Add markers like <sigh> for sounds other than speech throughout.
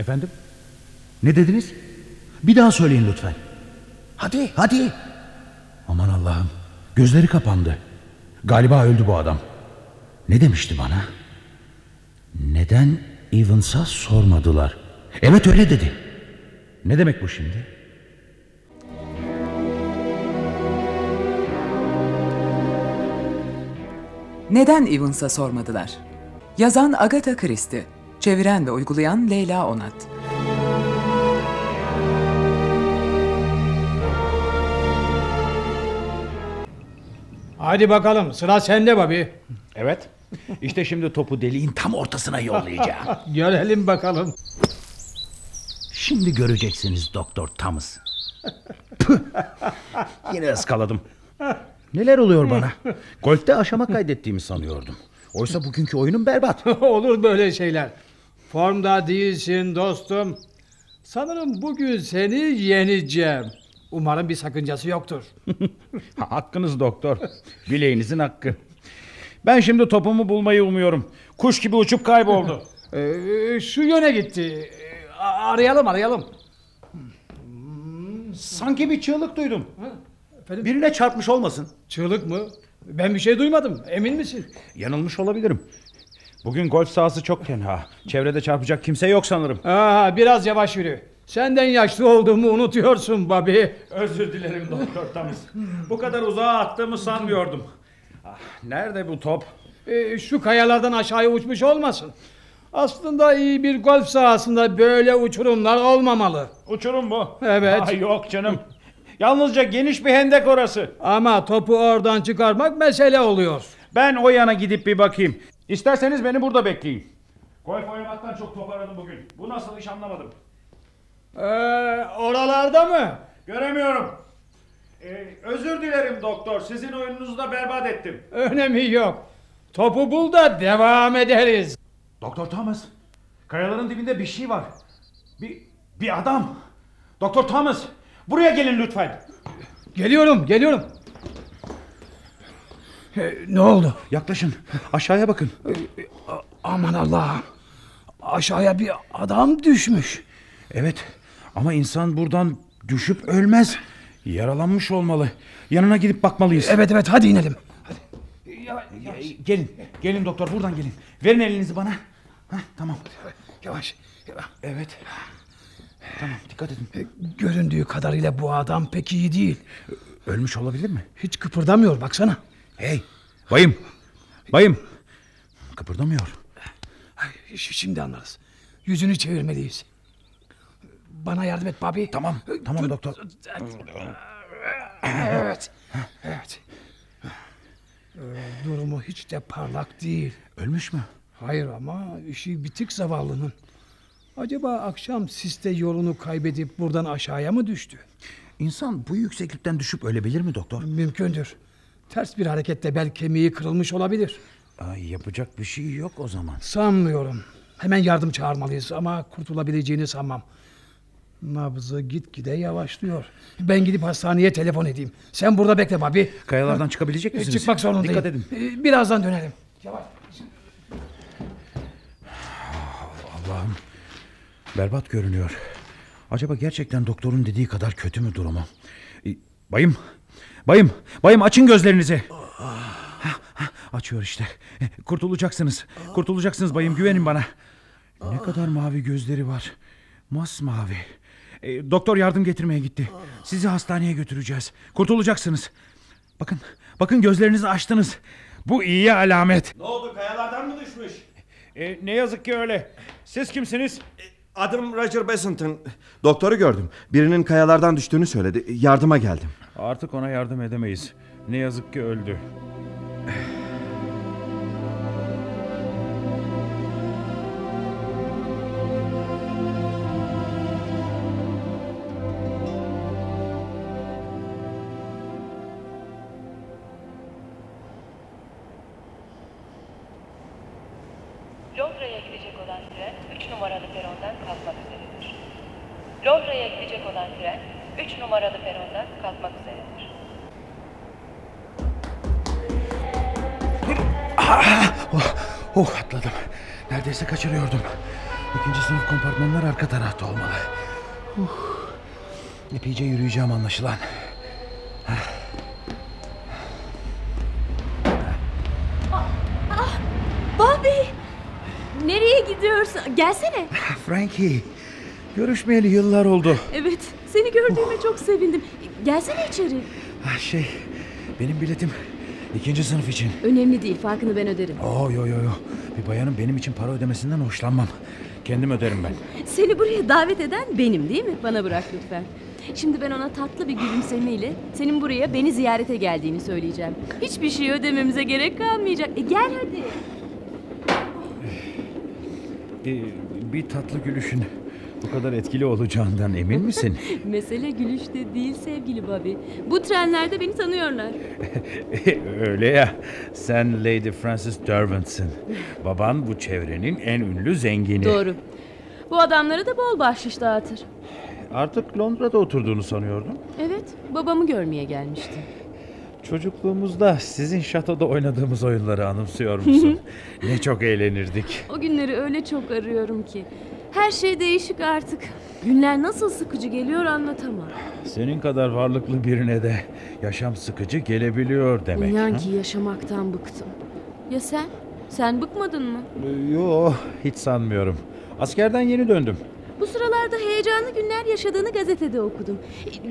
Efendim? Ne dediniz? Bir daha söyleyin lütfen. Hadi, hadi. Aman Allah'ım. Gözleri kapandı. Galiba öldü bu adam. Ne demişti bana? Neden Evans'a sormadılar? Evet öyle dedi. Ne demek bu şimdi? Neden Evans'a sormadılar? Yazan Agatha Christie, çeviren ve uygulayan Leyla Onat. Hadi bakalım sıra sende Bobby. Evet. İşte şimdi topu deliğin tam ortasına yollayacağım. <laughs> Görelim bakalım. Şimdi göreceksiniz Doktor Thomas. Püh! Yine ıskaladım. Neler oluyor bana? Golfte aşama kaydettiğimi sanıyordum. Oysa bugünkü oyunum berbat. <laughs> Olur böyle şeyler. Formda değilsin dostum. Sanırım bugün seni yeneceğim. Umarım bir sakıncası yoktur. <laughs> Ha, Hakkınız doktor. Bileğinizin hakkı. Ben şimdi topumu bulmayı umuyorum. Kuş gibi uçup kayboldu. <laughs> Ee, şu yöne gitti. Ee, arayalım arayalım. Sanki bir çığlık duydum. Efendim? Birine çarpmış olmasın. Çığlık mı? Ben bir şey duymadım. Emin misin? Yanılmış olabilirim. Bugün golf sahası çok tenha. Çevrede çarpacak kimse yok sanırım. Aa, biraz yavaş yürü. Senden yaşlı olduğumu unutuyorsun Bobby. Özür dilerim Doktor Thomas. Bu kadar uzağa attığımı sanmıyordum. Ah, nerede bu top? Ee, şu kayalardan aşağıya uçmuş olmasın. Aslında iyi bir golf sahasında böyle uçurumlar olmamalı. Uçurum bu. Evet. Ah, yok canım. Yalnızca geniş bir hendek orası. Ama topu oradan çıkarmak mesele oluyor. Ben o yana gidip bir bakayım. İsterseniz beni burada bekleyin. Golf oynamaktan çok top aradım bugün. Bu nasıl iş anlamadım. Ee, oralarda mı? Göremiyorum. Ee, özür dilerim doktor. Sizin oyununuzu da berbat ettim. Önemi yok. Topu bul da devam ederiz. Doktor Thomas. Kayaların dibinde bir şey var. Bir, bir adam. Doktor Thomas. Buraya gelin lütfen. Geliyorum, geliyorum. Ee, ne oldu? Yaklaşın. Aşağıya bakın. Aman Allah'ım. Aşağıya bir adam düşmüş. Evet. Ama insan buradan düşüp ölmez. Yaralanmış olmalı. Yanına gidip bakmalıyız. Evet evet hadi inelim. Ge- Gelin. Gelin doktor buradan gelin. Verin elinizi bana. Hah, tamam. Yavaş. Evet. Tamam dikkat edin. E, Göründüğü kadarıyla bu adam pek iyi değil. Ölmüş olabilir mi? Hiç kıpırdamıyor baksana. Hey. Bayım. Bayım. Kıpırdamıyor. Ay, Şimdi anlarız. Yüzünü çevirmeliyiz. Bana yardım et Bobby. Tamam. Tamam doktor. Evet. Evet. Ee, Durumu hiç de parlak değil. Ölmüş mü? Hayır ama işi bitik zavallının. Acaba akşam siste yolunu kaybedip buradan aşağıya mı düştü? İnsan bu yükseklikten düşüp ölebilir mi doktor? Mümkündür. Ters bir harekette bel kemiği kırılmış olabilir. Ay, yapacak bir şey yok o zaman. Sanmıyorum. Hemen yardım çağırmalıyız ama kurtulabileceğini sanmam. Nabzı gitgide yavaşlıyor. Ben gidip hastaneye telefon edeyim. Sen burada bekle Bobby. Kayalardan çıkabilecek E, misiniz? Çıkmak zorundayım. Dikkat edin. E, Birazdan dönelim. Yavaş. Allah'ım. Berbat görünüyor. Acaba gerçekten doktorun dediği kadar kötü mü durumu? E, Bayım. Bayım. Bayım açın gözlerinizi. Açıyor işte. E, Kurtulacaksınız. Kurtulacaksınız bayım güvenin bana. Ne kadar mavi gözleri var. Masmavi. E, doktor yardım getirmeye gitti. Sizi hastaneye götüreceğiz. Kurtulacaksınız. Bakın, bakın gözlerinizi açtınız. Bu iyi alamet. Ne oldu kayalardan mı düşmüş? E, ne yazık ki öyle. Siz kimsiniz? Adım Roger Besant'ın. Doktoru gördüm. Birinin kayalardan düştüğünü söyledi. Yardıma geldim. Artık ona yardım edemeyiz. Ne yazık ki öldü. Epeyce yürüyeceğim anlaşılan. Bobby! Nereye gidiyorsun? Gelsene. <laughs> Frankie, görüşmeyeli yıllar oldu. Evet, seni gördüğüme çok sevindim. Gelsene içeri. Ah, Şey, benim biletim ikinci sınıf için. Önemli değil, farkını ben öderim. Oo, yo yo yo. Bir bayanın benim için para ödemesinden hoşlanmam. Kendim öderim ben. Seni buraya davet eden benim değil mi? Bana bırak lütfen. Şimdi ben ona tatlı bir gülümsemeyle senin buraya beni ziyarete geldiğini söyleyeceğim. Hiçbir şey ödememize gerek kalmayacak. E gel hadi. Ee, bir tatlı gülüşün bu kadar etkili olacağından emin misin? <laughs> Mesele gülüşte değil sevgili Bobby. Bu trenlerde beni tanıyorlar. Öyle ya. Sen Lady Frances Derwent'sin. Baban bu çevrenin en ünlü zengini. Doğru. Bu adamlara da bol bahşiş dağıtır. Artık Londra'da oturduğunu sanıyordum. Evet, babamı görmeye gelmişti. Çocukluğumuzda sizin şatoda oynadığımız oyunları anımsıyor musun? ne çok eğlenirdik. O günleri öyle çok arıyorum ki. Her şey değişik artık. Günler nasıl sıkıcı geliyor anlatamam. Senin kadar varlıklı birine de yaşam sıkıcı gelebiliyor demek. İnan ha? ki yaşamaktan bıktım. Ya sen? Sen bıkmadın mı? Ee, Yo, hiç sanmıyorum. Askerden yeni döndüm. Bu sıralarda heyecanlı günler yaşadığını gazetede okudum.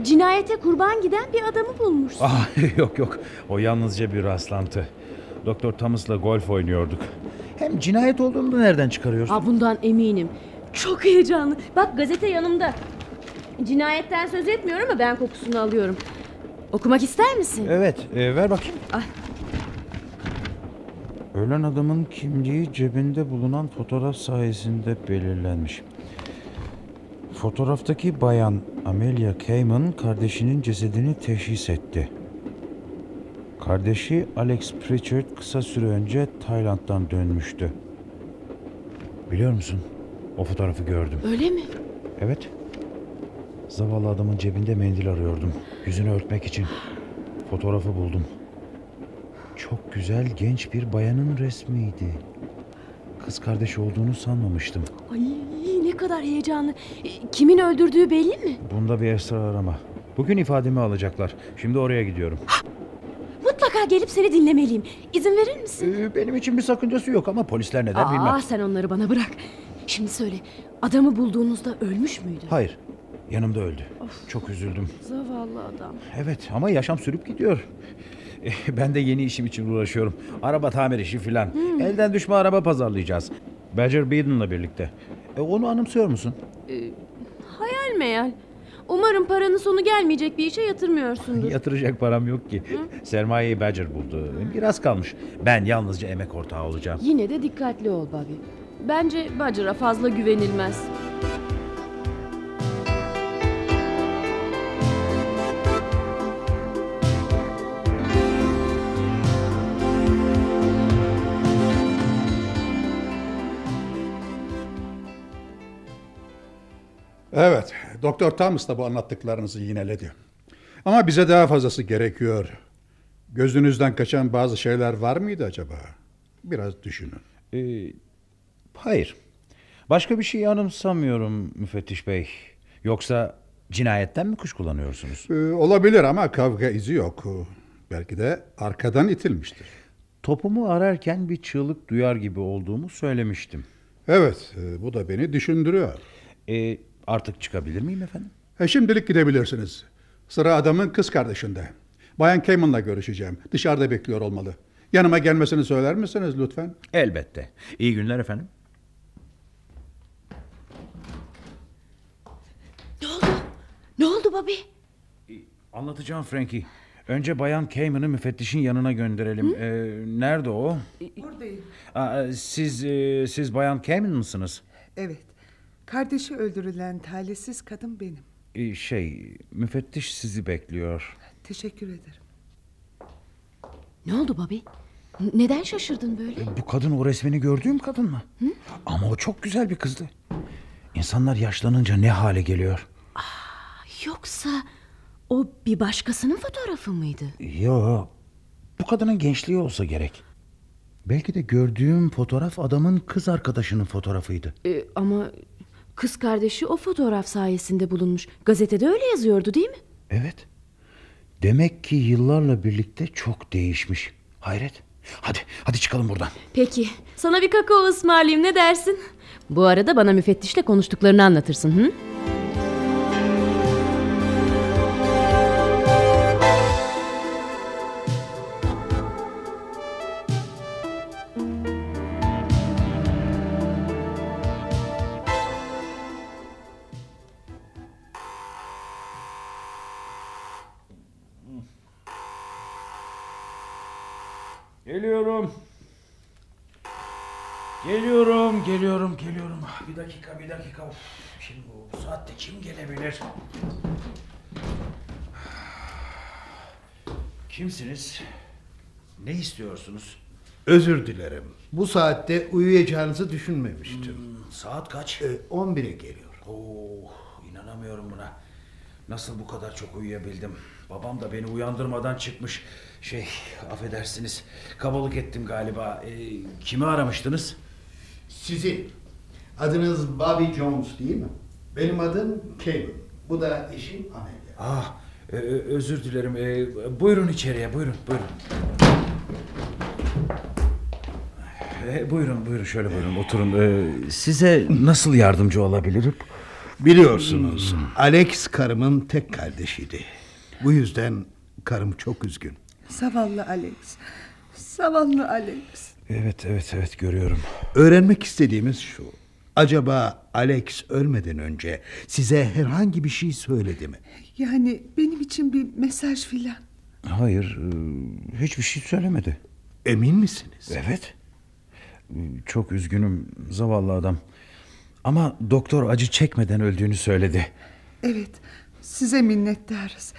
Cinayete kurban giden bir adamı bulmuşsun. Ah, <laughs> yok yok, o yalnızca bir rastlantı. Doktor Thomas'la golf oynuyorduk. Hem cinayet olduğunu da nereden çıkarıyorsun? Ha bundan eminim. Çok heyecanlı. Bak gazete yanımda. Cinayetten söz etmiyor ama ben kokusunu alıyorum. Okumak ister misin? Evet, e, ver bakayım. Ay. Ölen adamın kimliği cebinde bulunan fotoğraf sayesinde belirlenmiş. Fotoğraftaki bayan Amelia Cayman kardeşinin cesedini teşhis etti. Kardeşi Alex Pritchard kısa süre önce Tayland'dan dönmüştü. Biliyor musun? O fotoğrafı gördüm. Öyle mi? Evet. Zavallı adamın cebinde mendil arıyordum. Yüzünü örtmek için. Fotoğrafı buldum. Çok güzel genç bir bayanın resmiydi. Kız kardeşi olduğunu sanmamıştım. Ay ne kadar heyecanlı. E, Kimin öldürdüğü belli mi? Bunda bir esrar arama. Bugün ifademi alacaklar. Şimdi oraya gidiyorum. Mutlaka gelip seni dinlemeliyim. İzin verir misin? Ee, benim için bir sakıncası yok ama polisler ne der Aa, bilmem. sen onları bana bırak. Şimdi söyle. Adamı bulduğunuzda ölmüş müydü? Hayır. Yanımda öldü. Çok üzüldüm. Zavallı adam. Evet ama yaşam sürüp gidiyor. <laughs> Ben de yeni işim için uğraşıyorum. Araba tamir işi filan. Elden düşme araba pazarlayacağız. Badger Beaton'la birlikte. E, onu anımsıyor musun? Hayal meyal. Umarım paranın sonu gelmeyecek bir işe yatırmıyorsundur. Yatıracak param yok ki. Sermayeyi Badger buldu. Biraz kalmış. Ben yalnızca emek ortağı olacağım. Yine de dikkatli ol Bobby. Bence Badger'a fazla güvenilmez. Evet, Doktor Thomas da bu anlattıklarınızı yineledi. Ama bize daha fazlası gerekiyor. Gözünüzden kaçan bazı şeyler var mıydı acaba? Biraz düşünün. Ee, hayır. Başka bir şey anımsamıyorum müfettiş bey. Yoksa cinayetten mi kuşkulanıyorsunuz? Ee, olabilir ama kavga izi yok. Belki de arkadan itilmiştir. Topumu ararken bir çığlık duyar gibi olduğumu söylemiştim. Evet, e, bu da beni düşündürüyor. Ee, artık çıkabilir miyim efendim? E, şimdilik gidebilirsiniz. Sıra adamın kız kardeşinde. Bayan Cayman'la görüşeceğim. Dışarıda bekliyor olmalı. Yanıma gelmesini söyler misiniz lütfen? Elbette. İyi günler efendim. Ne oldu Bobby? Anlatacağım Frankie. Önce Bayan Cayman'ı müfettişin yanına gönderelim. Ee, nerede o? Buradayım. Aa, siz e, siz Bayan Cayman mısınız? Evet. Kardeşi öldürülen talihsiz kadın benim. Ee, şey, müfettiş sizi bekliyor. Teşekkür ederim. Ne oldu? N- Neden şaşırdın böyle? Bu kadın o resmini gördüğüm kadın mı? Ama o çok güzel bir kızdı. İnsanlar yaşlanınca ne hale geliyor? Yoksa o bir başkasının fotoğrafı mıydı? Yo, bu kadının gençliği olsa gerek. Belki de gördüğüm fotoğraf adamın kız arkadaşının fotoğrafıydı. Ee, ama kız kardeşi o fotoğraf sayesinde bulunmuş. Gazetede öyle yazıyordu değil mi? Evet. Demek ki yıllarla birlikte çok değişmiş. Hayret. Hadi, hadi çıkalım buradan. Peki. Sana bir kakao ısmarlayayım ne dersin? Bu arada bana müfettişle konuştuklarını anlatırsın. Hı? Bir dakika, bir dakika. Of, Şimdi bu saatte kim gelebilir? Kimsiniz? Ne istiyorsunuz? Özür dilerim. Bu saatte uyuyacağınızı düşünmemiştim. Saat kaç? Ee, 11'e geliyor. Oh, inanamıyorum buna. Nasıl bu kadar çok uyuyabildim? Babam da beni uyandırmadan çıkmış. Şey, affedersiniz. Kabalık ettim galiba. Ee, kimi aramıştınız? Sizi. Adınız Bobby Jones değil mi? Benim adım Kevin. Bu da eşim Amelia. Ah, e, e, özür dilerim. E, buyurun içeriye, buyurun, buyurun. E, buyurun, buyurun, şöyle buyurun, oturun. E, size nasıl yardımcı olabilirim? Biliyorsunuz Alex karımın tek kardeşiydi. Bu yüzden karım çok üzgün. Zavallı Alex. Zavallı Alex. Evet, evet, evet, görüyorum. Öğrenmek istediğimiz şu. Acaba Alex ölmeden önce size herhangi bir şey söyledi mi? Yani benim için bir mesaj filan. Hayır, e, hiçbir şey söylemedi. Emin misiniz? Evet. Çok üzgünüm zavallı adam. Ama doktor acı çekmeden öldüğünü söyledi. Evet, size minnettarız.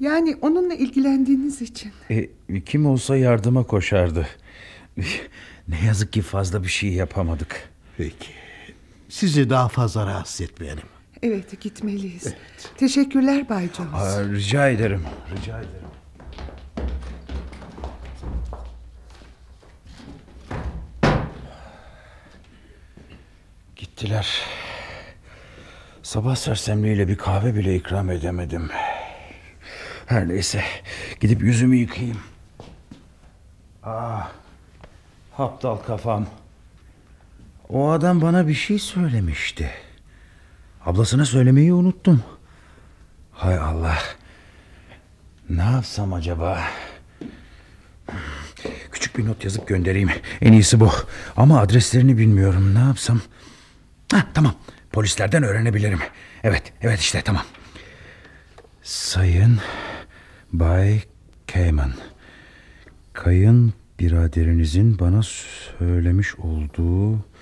Yani onunla ilgilendiğiniz için. E, kim olsa yardıma koşardı. <laughs> ne yazık ki fazla bir şey yapamadık. Peki. Sizi daha fazla rahatsız etmeyelim. Evet, gitmeliyiz. Teşekkürler Bay Jones. Aa, rica ederim, rica ederim. Gittiler. Sabah sersemliğiyle bir kahve bile ikram edemedim. Her neyse, gidip yüzümü yıkayayım. Ah, aptal kafam. O adam bana bir şey söylemişti. Ablasına söylemeyi unuttum. Hay Allah. Ne yapsam acaba? Küçük bir not yazıp göndereyim. En iyisi bu. Ama adreslerini bilmiyorum. Ne yapsam? Hah, tamam. Polislerden öğrenebilirim. Evet, evet işte tamam. Sayın Bay Cayman. Kayın biraderinizin bana söylemiş olduğu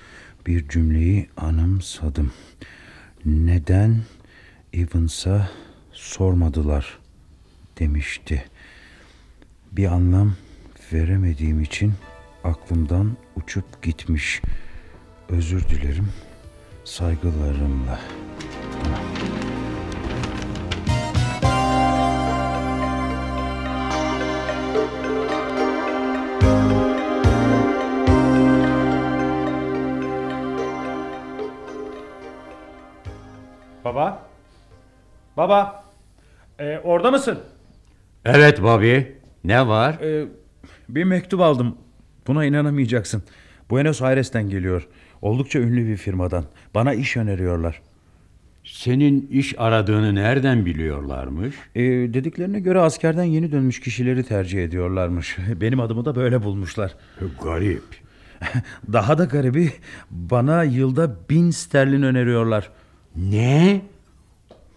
bir cümleyi anımsadım. Neden Evans'a sormadılar demişti. Bir anlam veremediğim için aklımdan uçup gitmiş. Özür dilerim. Saygılarımla. Baba? Baba? Ee, orada mısın? Evet Bobby. Ne var? Ee, bir mektup aldım. Buna inanamayacaksın. Buenos Aires'ten geliyor. Oldukça ünlü bir firmadan. Bana iş öneriyorlar. Senin iş aradığını nereden biliyorlarmış? Ee, dediklerine göre askerden yeni dönmüş kişileri tercih ediyorlarmış. <laughs> Benim adımı da böyle bulmuşlar. Garip. <laughs> Daha da garibi bana yılda bin sterlin öneriyorlar. Ne?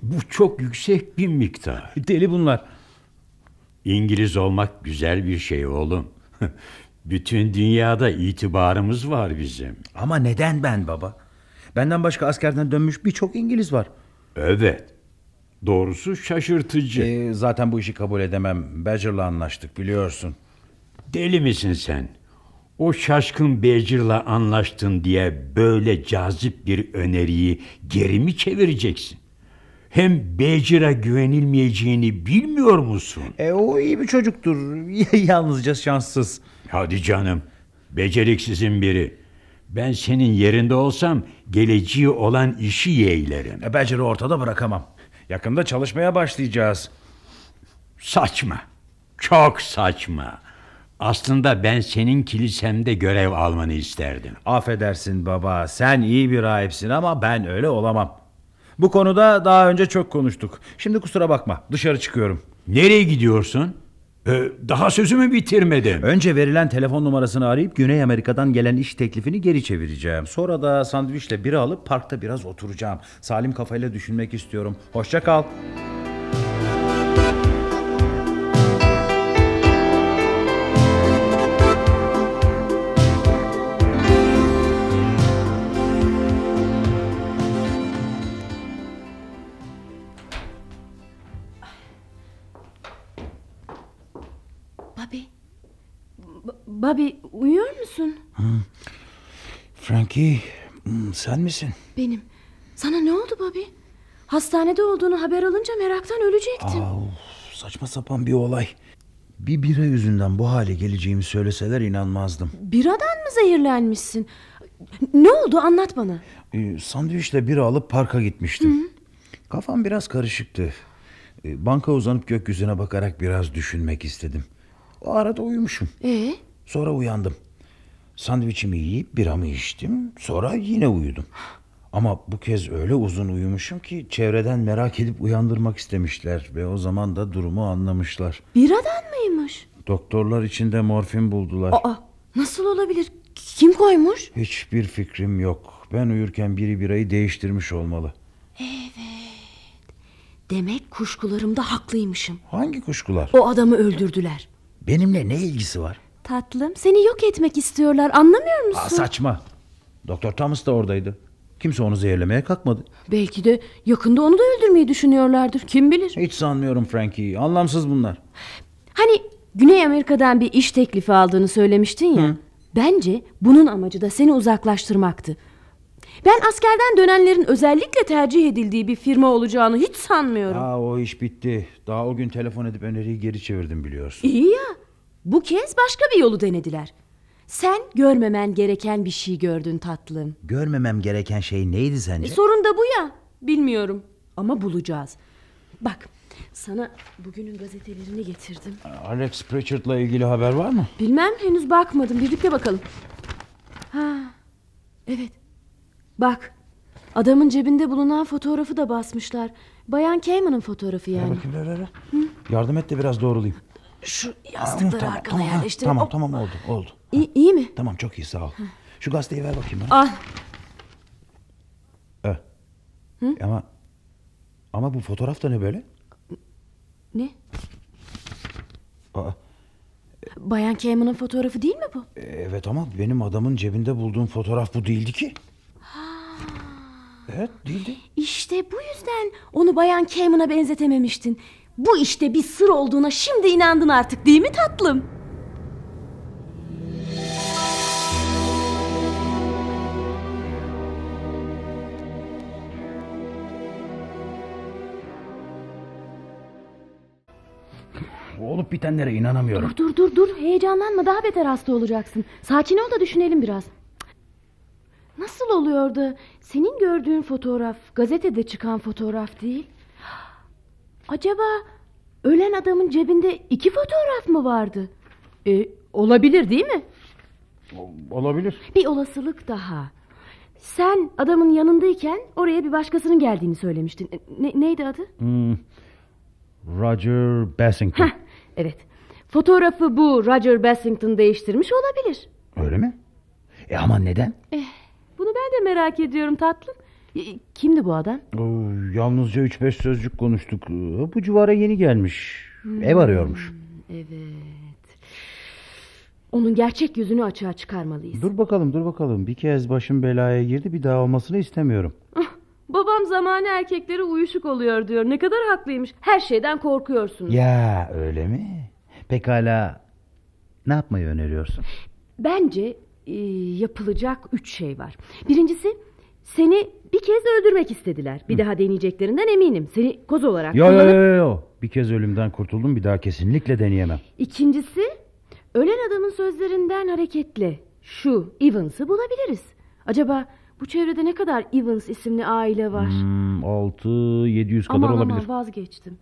Bu çok yüksek bir miktar. <laughs> Deli bunlar. İngiliz olmak güzel bir şey oğlum. <laughs> Bütün dünyada itibarımız var bizim. Ama neden ben baba? Benden başka askerden dönmüş birçok İngiliz var. Evet. Doğrusu şaşırtıcı. Ee, zaten bu işi kabul edemem. Badger'la anlaştık biliyorsun. Deli misin sen? O şaşkın Becir'le anlaştın diye böyle cazip bir öneriyi geri mi çevireceksin? Hem Becir'e güvenilmeyeceğini bilmiyor musun? E, o iyi bir çocuktur. <laughs> Yalnızca şanssız. Hadi canım. Beceriksizin biri. Ben senin yerinde olsam geleceği olan işi yeğlerim. E, Badger'ı ortada bırakamam. Yakında çalışmaya başlayacağız. Saçma. Çok saçma. Aslında ben senin kilisemde görev almanı isterdim. Affedersin baba sen iyi bir rahipsin ama ben öyle olamam. Bu konuda daha önce çok konuştuk. Şimdi kusura bakma dışarı çıkıyorum. Nereye gidiyorsun? Ee, daha sözümü bitirmedim. Önce verilen telefon numarasını arayıp Güney Amerika'dan gelen iş teklifini geri çevireceğim. Sonra da sandviçle biri alıp parkta biraz oturacağım. Salim kafayla düşünmek istiyorum. Hoşça kal. Bobby. Bobby uyuyor musun? Frankie sen misin? Benim. Sana ne oldu Bobby? Hastanede olduğunu haber alınca meraktan ölecektim. Aa, saçma sapan bir olay. Bir bira yüzünden bu hale geleceğimi söyleseler inanmazdım. Biradan mı zehirlenmişsin? Ne oldu anlat bana. Ee, sandviçle bira alıp parka gitmiştim. Kafam biraz karışıktı. Ee, banka uzanıp gökyüzüne bakarak biraz düşünmek istedim. O arada uyumuşum. Ee? Sonra uyandım. Sandviçimi yiyip biramı içtim. Sonra yine uyudum. Ama bu kez öyle uzun uyumuşum ki çevreden merak edip uyandırmak istemişler ve o zaman da durumu anlamışlar. Biradan mıymış? Doktorlar içinde morfin buldular. Aa, nasıl olabilir? Kim koymuş? Hiçbir fikrim yok. Ben uyurken biri birayı değiştirmiş olmalı. Demek kuşkularımda haklıymışım. Hangi kuşkular? O adamı öldürdüler. Benimle ne ilgisi var? Tatlım seni yok etmek istiyorlar anlamıyor musun? Aa, saçma. Doktor Thomas da oradaydı. Kimse onu zehirlemeye kalkmadı. Belki de yakında onu da öldürmeyi düşünüyorlardır. Kim bilir? Hiç sanmıyorum Frankie. Anlamsız bunlar. Hani Güney Amerika'dan bir iş teklifi aldığını söylemiştin ya. Bence bunun amacı da seni uzaklaştırmaktı. Ben askerden dönenlerin özellikle tercih edildiği bir firma olacağını hiç sanmıyorum. Aa, o iş bitti. Daha o gün telefon edip öneriyi geri çevirdim biliyorsun. İyi ya. Bu kez başka bir yolu denediler. Sen görmemen gereken bir şey gördün tatlım. Görmemem gereken şey neydi sence? E, sorun da bu ya. Bilmiyorum ama bulacağız. Bak sana bugünün gazetelerini getirdim. Alex Pritchard'la ilgili haber var mı? Bilmem henüz bakmadım. Birlikte bakalım. Ha. Evet. Bak. Adamın cebinde bulunan fotoğrafı da basmışlar. Bayan Cayman'ın fotoğrafı Ver yani. bakayım ver ver. ver. Yardım et de biraz doğrulayayım. Şu yastıkları tamam, arkana tamam, ha, yerleştirin. Tamam tamam oldu oldu. İyi, iyi mi? Tamam çok iyi sağ ol. Şu gazeteyi ver bakayım bana. Al. Eh. Ama ama bu fotoğraf da ne böyle? Ne? Aa, Bayan Cayman'ın fotoğrafı değil mi bu? evet ama benim adamın cebinde bulduğum fotoğraf bu değildi ki. Evet değildi. İşte bu yüzden onu Bayan Cayman'a benzetememiştin. Bu işte bir sır olduğuna şimdi inandın artık değil mi tatlım? Olup bitenlere inanamıyorum. Dur dur dur dur heyecanlanma daha beter hasta olacaksın. Sakin ol da düşünelim biraz. Nasıl oluyor da senin gördüğün fotoğraf gazetede çıkan fotoğraf değil? Acaba ölen adamın cebinde iki fotoğraf mı vardı? E, olabilir değil mi? Olabilir. Bir olasılık daha. Sen adamın yanındayken oraya bir başkasının geldiğini söylemiştin. E, Ne, neydi adı? Hmm. Roger Bassington. Heh, evet. Fotoğrafı bu Roger Bassington değiştirmiş olabilir. Öyle mi? E ama neden? Bunu ben de merak ediyorum tatlım. E, Kimdi bu adam? Oo, yalnızca 3-5 sözcük konuştuk. Ee, Bu civara yeni gelmiş. Ev arıyormuş. Evet. Onun gerçek yüzünü açığa çıkarmalıyız. Dur bakalım dur bakalım. Bir kez başım belaya girdi bir daha olmasını istemiyorum. Babam zamanı erkekleri uyuşuk oluyor diyor. Ne kadar haklıymış. Her şeyden korkuyorsunuz. Ya öyle mi? Pekala ne yapmayı öneriyorsun? Bence e, yapılacak üç şey var. Birincisi seni bir kez öldürmek istediler. Bir daha deneyeceklerinden eminim. Seni koz olarak Yo yo kullanıp... yo yo. Bir kez ölümden kurtuldum bir daha kesinlikle deneyemem. İkincisi ölen adamın sözlerinden hareketle Şu Evans'ı bulabiliriz. Acaba bu çevrede ne kadar Evans isimli aile var? Hmm, 6 700 kadar aman olabilir. aman vazgeçtim.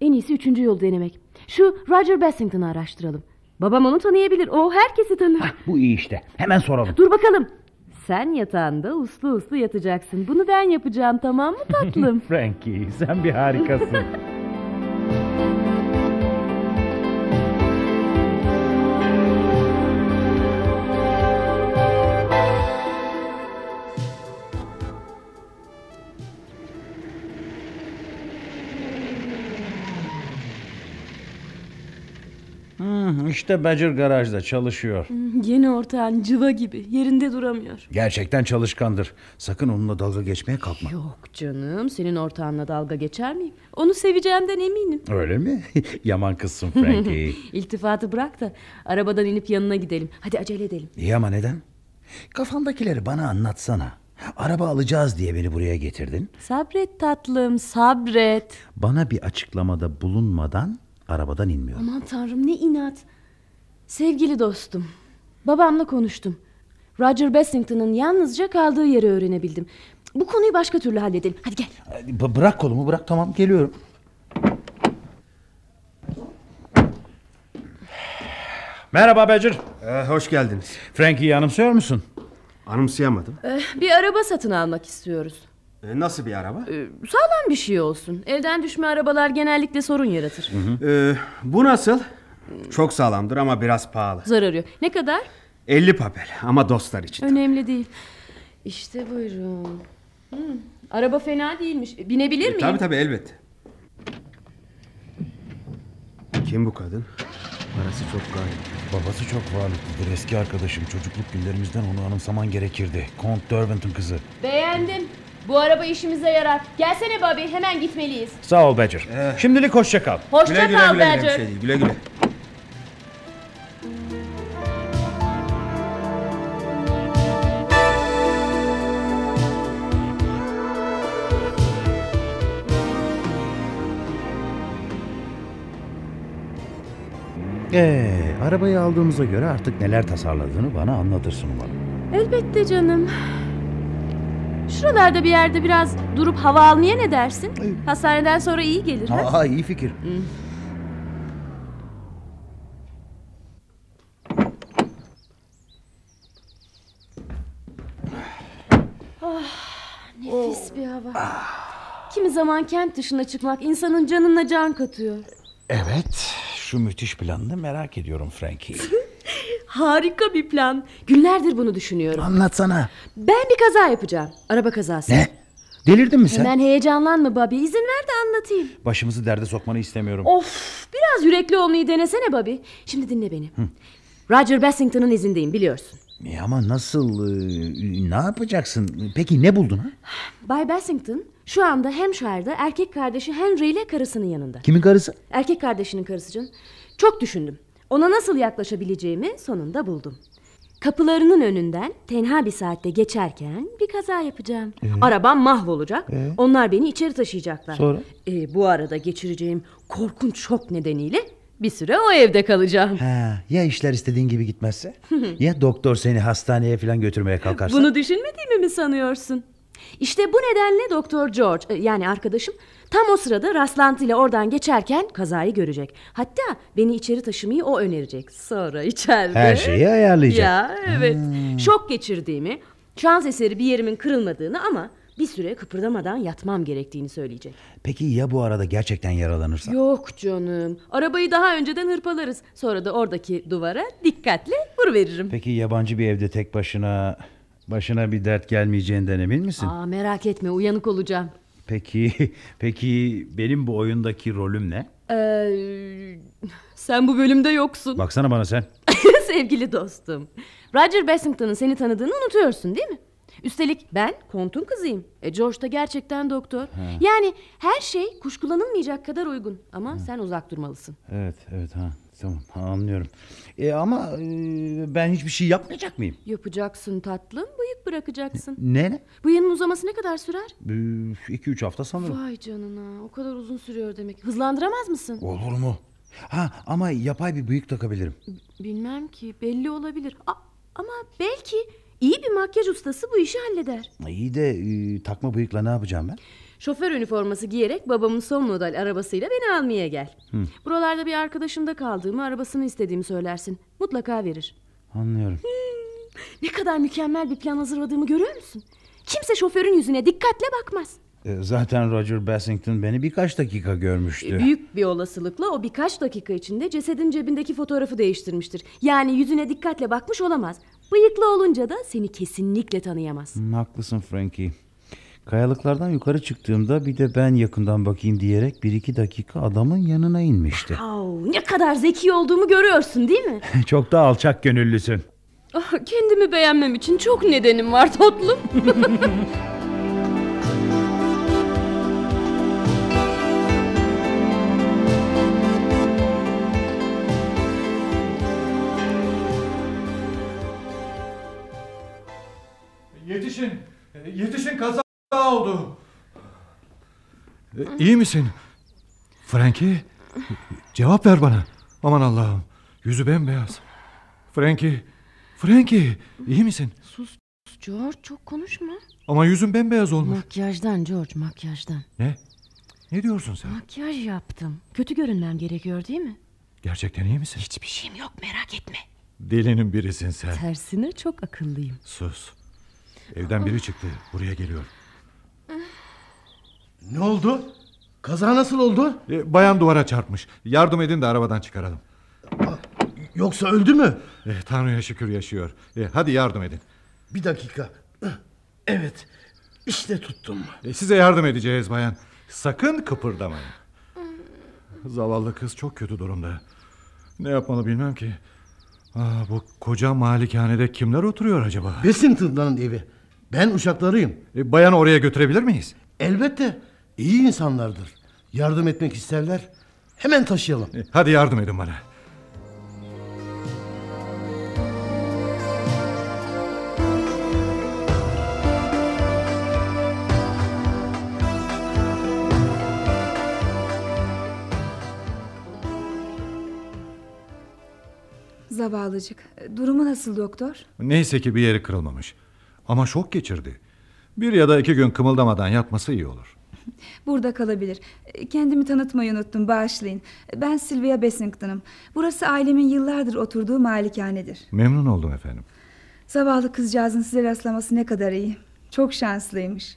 En iyisi üçüncü yol denemek. Şu Roger Bassington'ı araştıralım. Babam onu tanıyabilir. O herkesi tanır. Bu iyi işte. Hemen soralım. Dur bakalım. Sen yatağında uslu uslu yatacaksın. Bunu ben yapacağım tamam mı tatlım? <laughs> Frankie sen bir harikasın. Hmm, işte Badger garajda çalışıyor. Yeni ortağın cıva gibi. Yerinde duramıyor. Gerçekten çalışkandır. Sakın onunla dalga geçmeye kalkma. Yok canım. Senin ortağınla dalga geçer miyim? Onu seveceğimden eminim. Öyle mi? <laughs> Yaman kızsın Frankie. <laughs> İltifatı bırak da arabadan inip yanına gidelim. Hadi acele edelim. İyi ama neden? Kafandakileri bana anlatsana. Araba alacağız diye beni buraya getirdin. Sabret tatlım sabret. Bana bir açıklamada bulunmadan arabadan inmiyorum. Aman tanrım ne inat. Sevgili dostum. Babamla konuştum. Roger Bassington'ın yalnızca kaldığı yeri öğrenebildim. Bu konuyu başka türlü halledelim. Hadi gel. B- bırak kolumu bırak tamam geliyorum. Merhaba Badger. Ee, hoş geldiniz. Frankie'yi anımsıyor musun? Anımsayamadım. Eh, bir araba satın almak istiyoruz. Ee, nasıl bir araba? Eh, Sağlam bir şey olsun. Elden düşme arabalar genellikle sorun yaratır. Ee, bu nasıl? Çok sağlamdır ama biraz pahalı. Zarar yok. Ne kadar? 50 papel ama dostlar için. Önemli değil. İşte buyurun. Hmm, araba fena değilmiş. Binebilir miyim? Tabii tabii elbette. Kim bu kadın? Parası çok gayet. Babası çok varlıklıdır eski arkadaşım. Çocukluk günlerimizden onu anımsaman gerekirdi. Kont Derwent'ın kızı. Beğendim. Bu araba işimize yarar. Gelsene Bobby hemen gitmeliyiz. Sağ ol Badger. Şimdilik hoşça kal. Hoşça Güle güle kal güle güle, Badger. şey değil, güle güle. Ee, arabayı aldığımıza göre artık neler tasarladığını bana anlatırsın umarım. Elbette canım. Şuralarda bir yerde biraz durup hava almaya ne dersin? Hastaneden sonra iyi gelir. Ha? Aa, iyi fikir. Nefis bir hava. Kimi zaman kent dışına çıkmak insanın canına can katıyor. Evet, şu müthiş planını merak ediyorum Frankie. <laughs> Harika bir plan. Günlerdir bunu düşünüyorum. Anlatsana. Ben bir kaza yapacağım. Araba kazası. Ne? Delirdin mi sen? Hemen heyecanlanma Bobby. İzin ver de anlatayım. Başımızı derde sokmanı istemiyorum. Of, biraz yürekli olmayı denesene Bobby. Şimdi dinle beni. Roger Bassington'ın izindeyim biliyorsun. Ya E ama nasıl, e, ne yapacaksın? Peki ne buldun ha? Bay Bassington şu anda Hampshire'da erkek kardeşi Henry ile karısının yanında. Kimin karısı? Erkek kardeşinin karısı canım. Çok düşündüm. Ona nasıl yaklaşabileceğimi sonunda buldum. Kapılarının önünden tenha bir saatte geçerken bir kaza yapacağım. Arabam mahvolacak. Onlar beni içeri taşıyacaklar. Sonra? Ee, bu arada geçireceğim korkunç şok nedeniyle bir süre o evde kalacağım. Ha, ya işler istediğin gibi gitmezse? ya doktor seni hastaneye falan götürmeye kalkarsa? Bunu düşünmediğimi mi sanıyorsun? İşte bu nedenle Doktor George e, yani arkadaşım tam o sırada rastlantıyla oradan geçerken kazayı görecek. Hatta beni içeri taşımayı o önerecek. Sonra içeride... Her şeyi ayarlayacak. Ya evet. Şok geçirdiğimi, şans eseri bir yerimin kırılmadığını ama bir süre kıpırdamadan yatmam gerektiğini söyleyecek. Peki ya bu arada gerçekten yaralanırsa? Yok canım. Arabayı daha önceden hırpalarız. Sonra da oradaki duvara dikkatle vuruveririm. Peki yabancı bir evde tek başına başına bir dert gelmeyeceğinden emin misin? Aa, merak etme uyanık olacağım. Peki <laughs> peki benim bu oyundaki rolüm ne? Ee, sen bu bölümde yoksun. Baksana bana sen. <laughs> Sevgili dostum. Roger Bassington'ın seni tanıdığını unutuyorsun değil mi? Üstelik ben kontun kızıyım. E George da gerçekten doktor. Yani her şey kuşkulanılmayacak kadar uygun. Ama sen uzak durmalısın. Evet evet ha tamam anlıyorum. E, ama e, ben hiçbir şey yapmayacak mıyım? Yapacaksın tatlım, bıyık bırakacaksın. Ne ne? Bıyığın uzaması ne kadar sürer? 2-3 hafta sanırım. Vay canına, o kadar uzun sürüyor demek. Hızlandıramaz mısın? Olur mu? Ha ama yapay bir bıyık takabilirim. Bilmem ki, belli olabilir. Aa, Ama belki iyi bir makyaj ustası bu işi halleder. İyi de e, takma bıyıkla ne yapacağım ben? Şoför üniforması giyerek babamın son model arabasıyla beni almaya gel. Buralarda bir arkadaşımda kaldığımı arabasını istediğimi söylersin. Mutlaka verir. Anlıyorum. Ne kadar mükemmel bir plan hazırladığımı görüyor musun? Kimse şoförün yüzüne dikkatle bakmaz. E, Zaten Roger Bassington beni birkaç dakika görmüştü. Büyük bir olasılıkla o birkaç dakika içinde cesedin cebindeki fotoğrafı değiştirmiştir. Yani yüzüne dikkatle bakmış olamaz. Bıyıklı olunca da seni kesinlikle tanıyamaz. Hmm, haklısın Frankie. Kayalıklardan yukarı çıktığımda bir de ben yakından bakayım diyerek bir iki dakika adamın yanına inmişti. Au, ne kadar zeki olduğumu görüyorsun değil mi? <laughs> Çok da alçak gönüllüsün. Ah, kendimi beğenmem için çok nedenim var tatlım. <laughs> Yetişin. Yetişin kaza oldu. iyi misin? Frankie cevap ver bana. Aman Allah'ım yüzü bembeyaz. Frankie Frankie iyi misin? Sus George çok konuşma. Ama yüzün bembeyaz olmuş. Makyajdan George makyajdan. Ne? Ne diyorsun sen? Makyaj yaptım. Kötü görünmem gerekiyor değil mi? Gerçekten iyi misin? Hiçbir şeyim yok merak etme. Delinin birisin sen. Tersine çok akıllıyım. Sus. Evden biri çıktı. Buraya geliyor. Ne oldu? Kaza nasıl oldu? E, bayan duvara çarpmış. Yardım edin de arabadan çıkaralım. Yoksa öldü mü? E, Tanrı'ya şükür yaşıyor. E, hadi yardım edin. Bir dakika. Evet. İşte tuttum. E, size yardım edeceğiz bayan. Sakın kıpırdamayın. Zavallı kız çok kötü durumda. Ne yapmalı bilmem ki. Aa, bu koca malikanede kimler oturuyor acaba? Bessington'dan evi. Ben uşaklarıyım. E, bayanı oraya götürebilir miyiz? Elbette. İyi insanlardır. Yardım etmek isterler. Hemen taşıyalım. E, hadi yardım edin bana. Zavallıcık. Durumu nasıl doktor? Neyse ki bir yeri kırılmamış. Ama şok geçirdi. Bir ya da iki gün kımıldamadan yatması iyi olur. <laughs> Burada kalabilir. Kendimi tanıtmayı unuttum bağışlayın. Ben Sylvia Bessington'ım. Burası ailemin yıllardır oturduğu malikanedir. Memnun oldum efendim. Zavallı kızcağızın size rastlaması ne kadar iyi. Çok şanslıymış.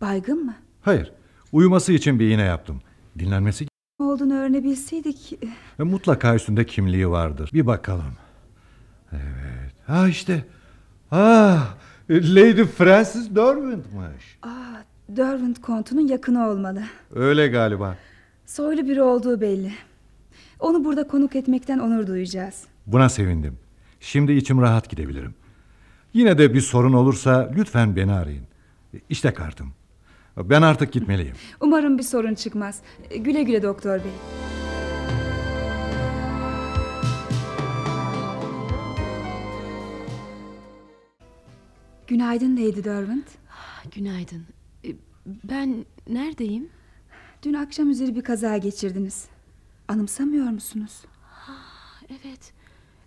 Baygın mı? Hayır. Uyuması için bir iğne yaptım. Dinlenmesi Olduğunu öğrenebilseydik. Ve mutlaka üstünde kimliği vardır. Bir bakalım. Evet. Ha işte. Ha, Lady Frances Derwent'mış. Aa, Derwent kontunun yakını olmalı. Öyle galiba. Soylu biri olduğu belli. Onu burada konuk etmekten onur duyacağız. Buna sevindim. Şimdi içim rahat gidebilirim. Yine de bir sorun olursa lütfen beni arayın. İşte kartım. Ben artık gitmeliyim. <laughs> Umarım bir sorun çıkmaz. Güle güle doktor bey. Günaydın Lady Derwent. Günaydın. Ben neredeyim? Dün akşam üzeri bir kaza geçirdiniz. Anımsamıyor musunuz? Evet.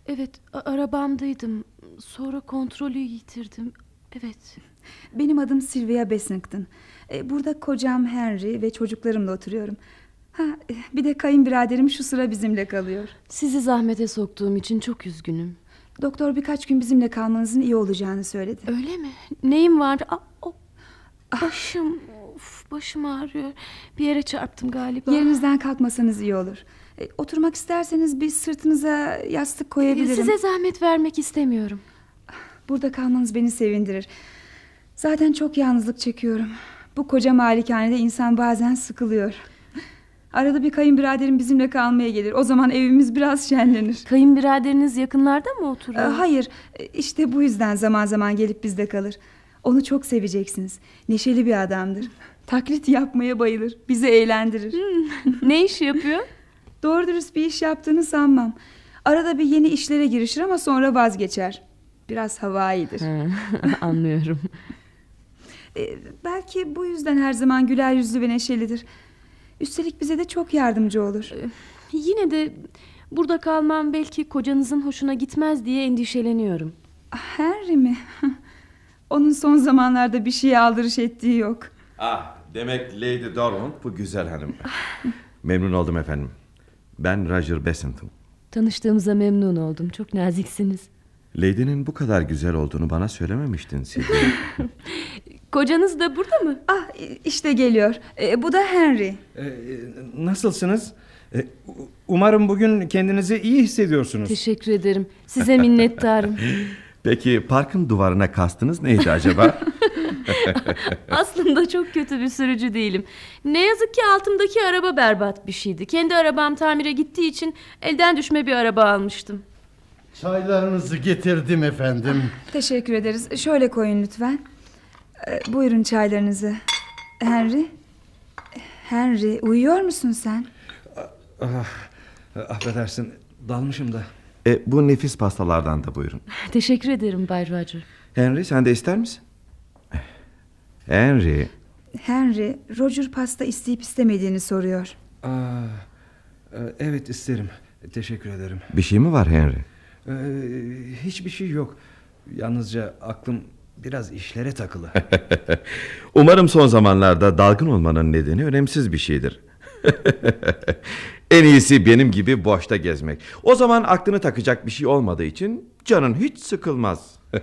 Evet arabamdaydım. Sonra kontrolü yitirdim. Evet. Benim adım Sylvia Bessington. E, Burada kocam Henry ve çocuklarımla oturuyorum. Ha, e, bir de kayınbiraderim şu sıra bizimle kalıyor. Sizi zahmete soktuğum için çok üzgünüm. Doktor birkaç gün bizimle kalmanızın iyi olacağını söyledi. Öyle mi? Neyim vardı? Aa, o- Başım, of, başım ağrıyor. Bir yere çarptım galiba. Yerinizden kalkmasanız iyi olur. E, oturmak isterseniz bir sırtınıza yastık koyabilirim. Size zahmet vermek istemiyorum. Burada kalmanız beni sevindirir. Zaten çok yalnızlık çekiyorum. Bu koca malikanede insan bazen sıkılıyor. Arada bir kayınbiraderim bizimle kalmaya gelir. O zaman evimiz biraz şenlenir. Kayınbiraderiniz yakınlarda mı E, oturuyor? hayır, e, işte bu yüzden zaman zaman gelip bizde kalır. Onu çok seveceksiniz. Neşeli bir adamdır. Taklit yapmaya bayılır. Bizi eğlendirir. ne iş yapıyor? <laughs> Doğru dürüst bir iş yaptığını sanmam. Arada bir yeni işlere girişir ama sonra vazgeçer. Biraz havaidir. <laughs> Anlıyorum. <laughs> E, belki bu yüzden her zaman güler yüzlü ve neşelidir. Üstelik bize de çok yardımcı olur. Yine de burada kalmam belki kocanızın hoşuna gitmez diye endişeleniyorum. Henry mi? Onun son zamanlarda bir şeye aldırış ettiği yok. Ah demek Lady Dormont bu güzel hanım. Memnun oldum efendim. Ben Roger Bessington. Tanıştığımıza memnun oldum. Çok naziksiniz. Lady'nin bu kadar güzel olduğunu bana söylememiştin Sylvia. <laughs> Kocanız da burada mı? Ah işte geliyor. E, bu da Henry. Nasılsınız? E, Umarım bugün kendinizi iyi hissediyorsunuz. Teşekkür ederim. Size minnettarım. <laughs> Peki parkın duvarına kastınız neydi acaba? <laughs> Aslında çok kötü bir sürücü değilim. Ne yazık ki altımdaki araba berbat bir şeydi. Kendi arabam tamire gittiği için elden düşme bir araba almıştım. Çaylarınızı getirdim efendim. Teşekkür ederiz. Şöyle koyun lütfen. E, buyurun çaylarınızı. Henry. Henry uyuyor musun sen? Ah, affedersin dalmışım da. E, bu nefis pastalardan da buyurun. <laughs> Teşekkür ederim Bay Roger. Henry sen de ister misin? Henry Henry Roger pasta isteyip istemediğini soruyor. Aa, e, evet isterim. Teşekkür ederim. bir şey mi var Henry? Ee, hiçbir şey yok. Yalnızca aklım biraz işlere takılı. <laughs> Umarım son zamanlarda dalgın olmanın nedeni önemsiz bir şeydir. <laughs> en iyisi benim gibi boşta gezmek. O zaman aklını takacak bir şey olmadığı için canın hiç sıkılmaz. <laughs>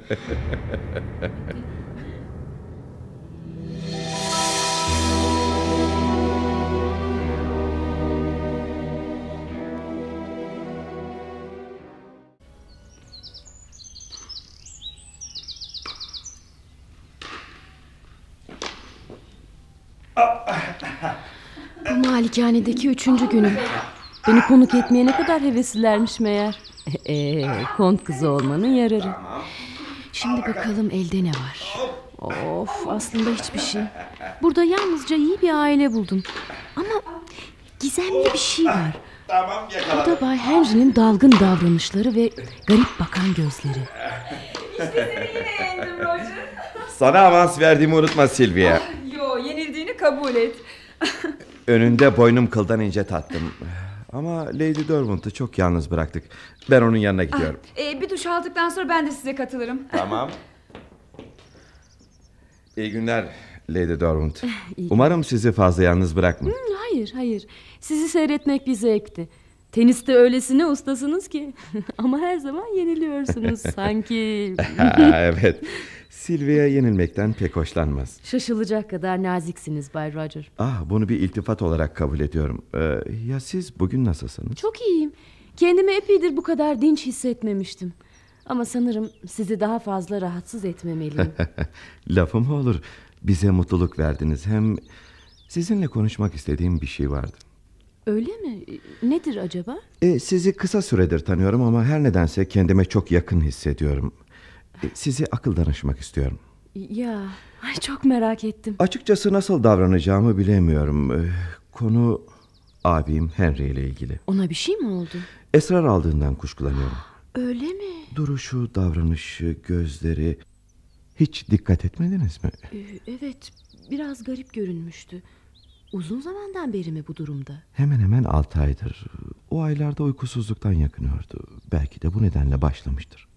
Bu malikanedeki üçüncü günüm. Beni konuk etmeye ne kadar heveslilermiş meğer. <laughs> Ee, kont kızı olmanın yararı. Şimdi bakalım elde ne var. Of aslında hiçbir şey. Burada yalnızca iyi bir aile buldum. Ama gizemli bir şey var. O da Bay Henry'nin dalgın davranışları ve garip bakan gözleri. Sana avans verdiğimi unutma Silvia. Yo yenildiğini kabul et. <laughs> Önünde boynum kıldan ince tattım. Ama Lady Derwent'ı çok yalnız bıraktık. Ben onun yanına gidiyorum. E, bir duş aldıktan sonra ben de size katılırım. Tamam. <laughs> İyi günler Lady Derwent. <laughs> Umarım sizi fazla yalnız bırakmam. Hmm, hayır hayır. Sizi seyretmek bir zevkti. Teniste öylesine ustasınız ki. <laughs> Ama her zaman yeniliyorsunuz sanki. evet. Silvia yenilmekten pek hoşlanmaz. Şaşılacak kadar naziksiniz Bay Roger. Ah bunu bir iltifat olarak kabul ediyorum. Ee, ya siz bugün nasılsınız? Çok iyiyim. Kendimi epeydir bu kadar dinç hissetmemiştim. Ama sanırım sizi daha fazla rahatsız etmemeliyim. <laughs> Lafım olur? Bize mutluluk verdiniz. Hem sizinle konuşmak istediğim bir şey vardı. Öyle mi? Nedir acaba? E, sizi kısa süredir tanıyorum ama her nedense kendime çok yakın hissediyorum. Sizi akıl danışmak istiyorum. Ya ay çok merak ettim. Açıkçası nasıl davranacağımı bilemiyorum. E, konu abim Henry ile ilgili. Ona bir şey mi oldu? Esrar aldığından kuşkulanıyorum. <gasps> Öyle mi? Duruşu, davranışı, gözleri... Hiç dikkat etmediniz mi? Ee, evet biraz garip görünmüştü. Uzun zamandan beri mi bu durumda? Hemen hemen altı aydır. O aylarda uykusuzluktan yakınıyordu. Belki de bu nedenle başlamıştır.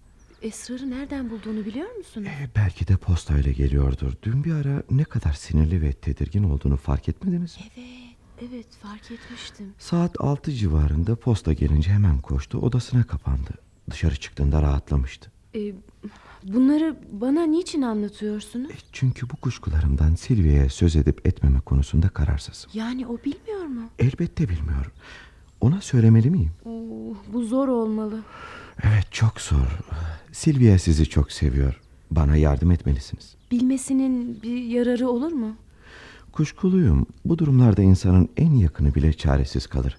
Esrarı nereden bulduğunu biliyor musunuz? E, belki de postayla geliyordur. Dün bir ara ne kadar sinirli ve tedirgin olduğunu fark etmediniz mi? Evet, evet fark etmiştim. Saat altı civarında posta gelince hemen koştu. Odasına kapandı. Dışarı çıktığında rahatlamıştı. Ee, bunları bana niçin anlatıyorsunuz? E, çünkü bu kuşkularımdan Silvia'ya söz edip etmeme konusunda kararsızım. Yani o bilmiyor mu? Elbette bilmiyorum. Ona söylemeli miyim? Oo, bu zor olmalı. Evet çok zor. Silvia sizi çok seviyor. Bana yardım etmelisiniz. Bilmesinin bir yararı olur mu? Kuşkuluyum. Bu durumlarda insanın en yakını bile çaresiz kalır.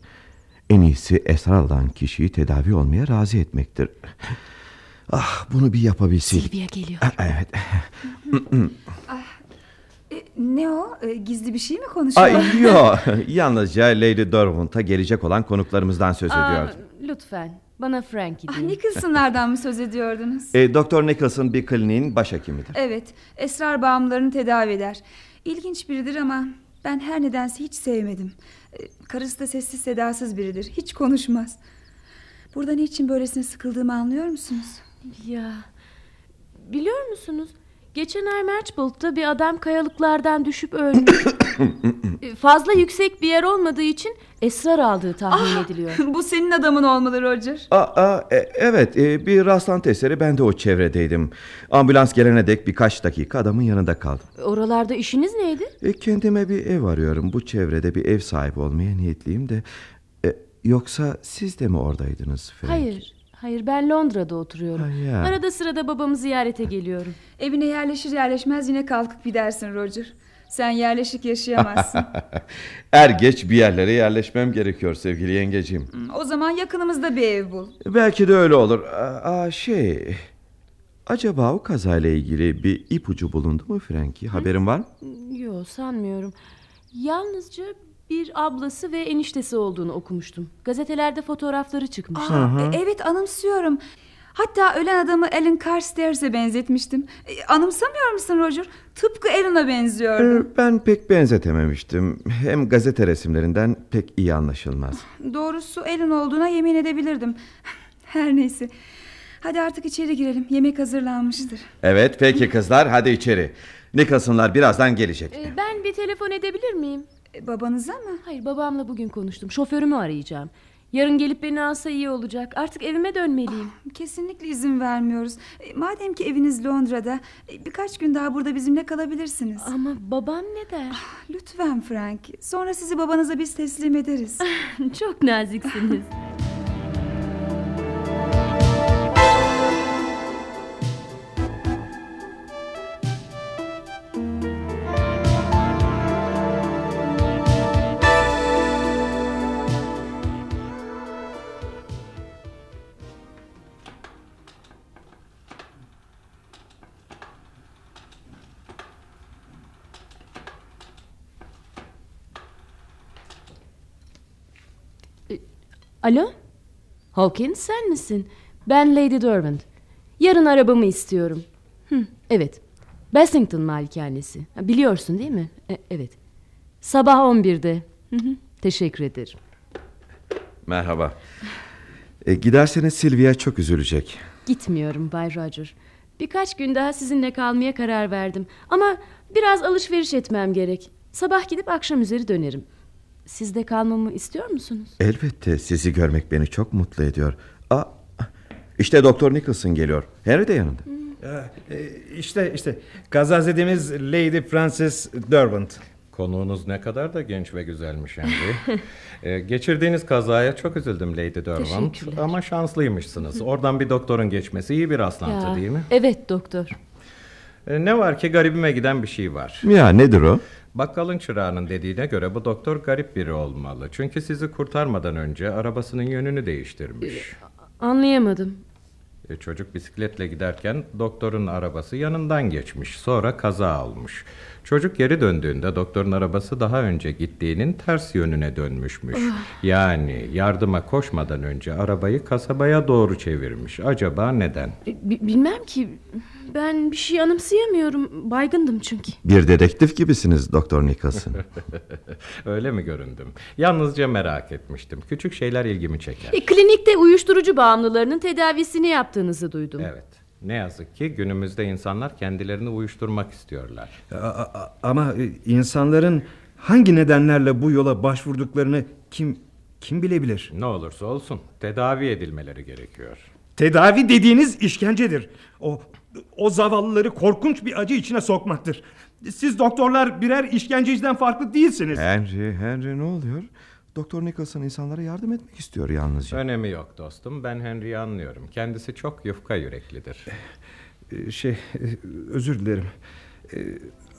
En iyisi esrar alan kişiyi tedavi olmaya razı etmektir. Ah bunu bir yapabilseydik. Silvia geliyor. Ah, Evet. E, ne o? E, gizli bir şey mi konuşuyor? Ay yok. <laughs> Yalnızca Lady Derwent'a gelecek olan konuklarımızdan söz Aa, ediyordum. lütfen bana Frankie Ah, deyin. Nicholson'lardan mı söz ediyordunuz? E, Doktor Nicholson bir kliniğin başhekimidir. Evet, esrar bağımlılarını tedavi eder. İlginç biridir ama ben her nedense hiç sevmedim. E, Karısı da sessiz sedasız biridir. Hiç konuşmaz. Burada niçin böylesine sıkıldığımı anlıyor musunuz? Ya biliyor musunuz? Geçen ay Merchbolt'ta bir adam kayalıklardan düşüp ölmüş. <coughs> E, Fazla yüksek bir yer olmadığı için esrar aldığı tahmin ediliyor. <laughs> Bu senin adamın olmalı Roger. Aa, aa, e, evet e, bir rastlantı eseri ben de o çevredeydim. Ambulans gelene dek birkaç dakika adamın yanında kaldım. Oralarda işiniz neydi? E, kendime bir ev arıyorum. Bu çevrede bir ev sahibi olmaya niyetliyim de. E, yoksa siz de mi oradaydınız Frank? Hayır. Hayır ben Londra'da oturuyorum. Ha, ya. Arada sırada babamı ziyarete geliyorum. <laughs> Evine yerleşir yerleşmez yine kalkıp gidersin Roger. Sen yerleşik yaşayamazsın. <laughs> er geç bir yerlere yerleşmem gerekiyor sevgili yengeciğim. o zaman yakınımızda bir ev bul. Belki de öyle olur. Aa, şey... Acaba o kazayla ilgili bir ipucu bulundu mu Frankie? Haberin var mı? Yok sanmıyorum. Yalnızca bir ablası ve eniştesi olduğunu okumuştum. Gazetelerde fotoğrafları çıkmış. Aa, e, evet anımsıyorum. Hatta ölen adamı Alan Carstairs'e benzetmiştim. E, anımsamıyor musun Roger? Tıpkı Alan'a benziyordu. Ee, Ben pek benzetememiştim. Hem gazete resimlerinden pek iyi anlaşılmaz. Doğrusu Alan olduğuna yemin edebilirdim. <laughs> Her neyse. Hadi artık içeri girelim. Yemek hazırlanmıştır. Evet peki kızlar hadi içeri. Nicholson'lar birazdan gelecek. Ee, Ben bir telefon edebilir miyim? Babanıza mı? Hayır babamla bugün konuştum. Şoförümü arayacağım. Yarın gelip beni alsa iyi olacak. Artık evime dönmeliyim. Kesinlikle izin vermiyoruz. E, Madem ki eviniz Londra'da e, birkaç gün daha burada bizimle kalabilirsiniz. Ama babam ne der? Lütfen Frank. Sonra sizi babanıza biz teslim ederiz. <laughs> Çok naziksiniz. <laughs> Alo? Hawkins sen misin? Ben Lady Derwent. Yarın arabamı istiyorum. Hı, evet. Bassington malikanesi. Biliyorsun değil mi? E, evet. Sabah 11'de. Hı hı, teşekkür ederim. Merhaba. E, giderseniz Sylvia çok üzülecek. Gitmiyorum Bay Roger. Birkaç gün daha sizinle kalmaya karar verdim. Ama biraz alışveriş etmem gerek. Sabah gidip akşam üzeri dönerim. Siz de kalmamı istiyor musunuz? Elbette sizi görmek beni çok mutlu ediyor. Aa, işte Doktor Nicholson geliyor. Henry de yanında. işte işte kazazedemiz Lady Frances Derwent. Konuğunuz ne kadar da genç ve güzelmiş Henry. <laughs> Ee, geçirdiğiniz kazaya çok üzüldüm Lady Derwent. Teşekkürler. Ama şanslıymışsınız. Oradan bir doktorun geçmesi iyi bir rastlantı Ya, değil mi? Evet doktor. Ee, ne var ki garibime giden bir şey var. Ya nedir o? Bakkalın çırağının dediğine göre bu doktor garip biri olmalı. Çünkü sizi kurtarmadan önce arabasının yönünü değiştirmiş. Anlayamadım. E, Çocuk bisikletle giderken doktorun arabası yanından geçmiş. Sonra kaza olmuş. Çocuk geri döndüğünde doktorun arabası daha önce gittiğinin ters yönüne dönmüşmüş. Yani yardıma koşmadan önce arabayı kasabaya doğru çevirmiş. Acaba neden? Bi- bilmem ki. Ben bir şey anımsayamıyorum. Baygındım çünkü. Bir dedektif gibisiniz Doktor Nicholson. <laughs> Öyle mi göründüm? Yalnızca merak etmiştim. Küçük şeyler ilgimi çeker. E, klinikte uyuşturucu bağımlılarının tedavisini yaptığınızı duydum. Evet. Ne yazık ki günümüzde insanlar kendilerini uyuşturmak istiyorlar. A- Ama e, insanların hangi nedenlerle bu yola başvurduklarını kim kim bilebilir? Ne olursa olsun tedavi edilmeleri gerekiyor. Tedavi dediğiniz işkencedir. O o zavallıları korkunç bir acı içine sokmaktır. Siz doktorlar birer işkenceciden farklı değilsiniz. Henry, Henry ne oluyor? Doktor Nicholson insanlara yardım etmek istiyor yalnızca. Önemi yok dostum. Ben Henry'i anlıyorum. Kendisi çok yufka yüreklidir. Ee, Şey, e, özür dilerim. Ee,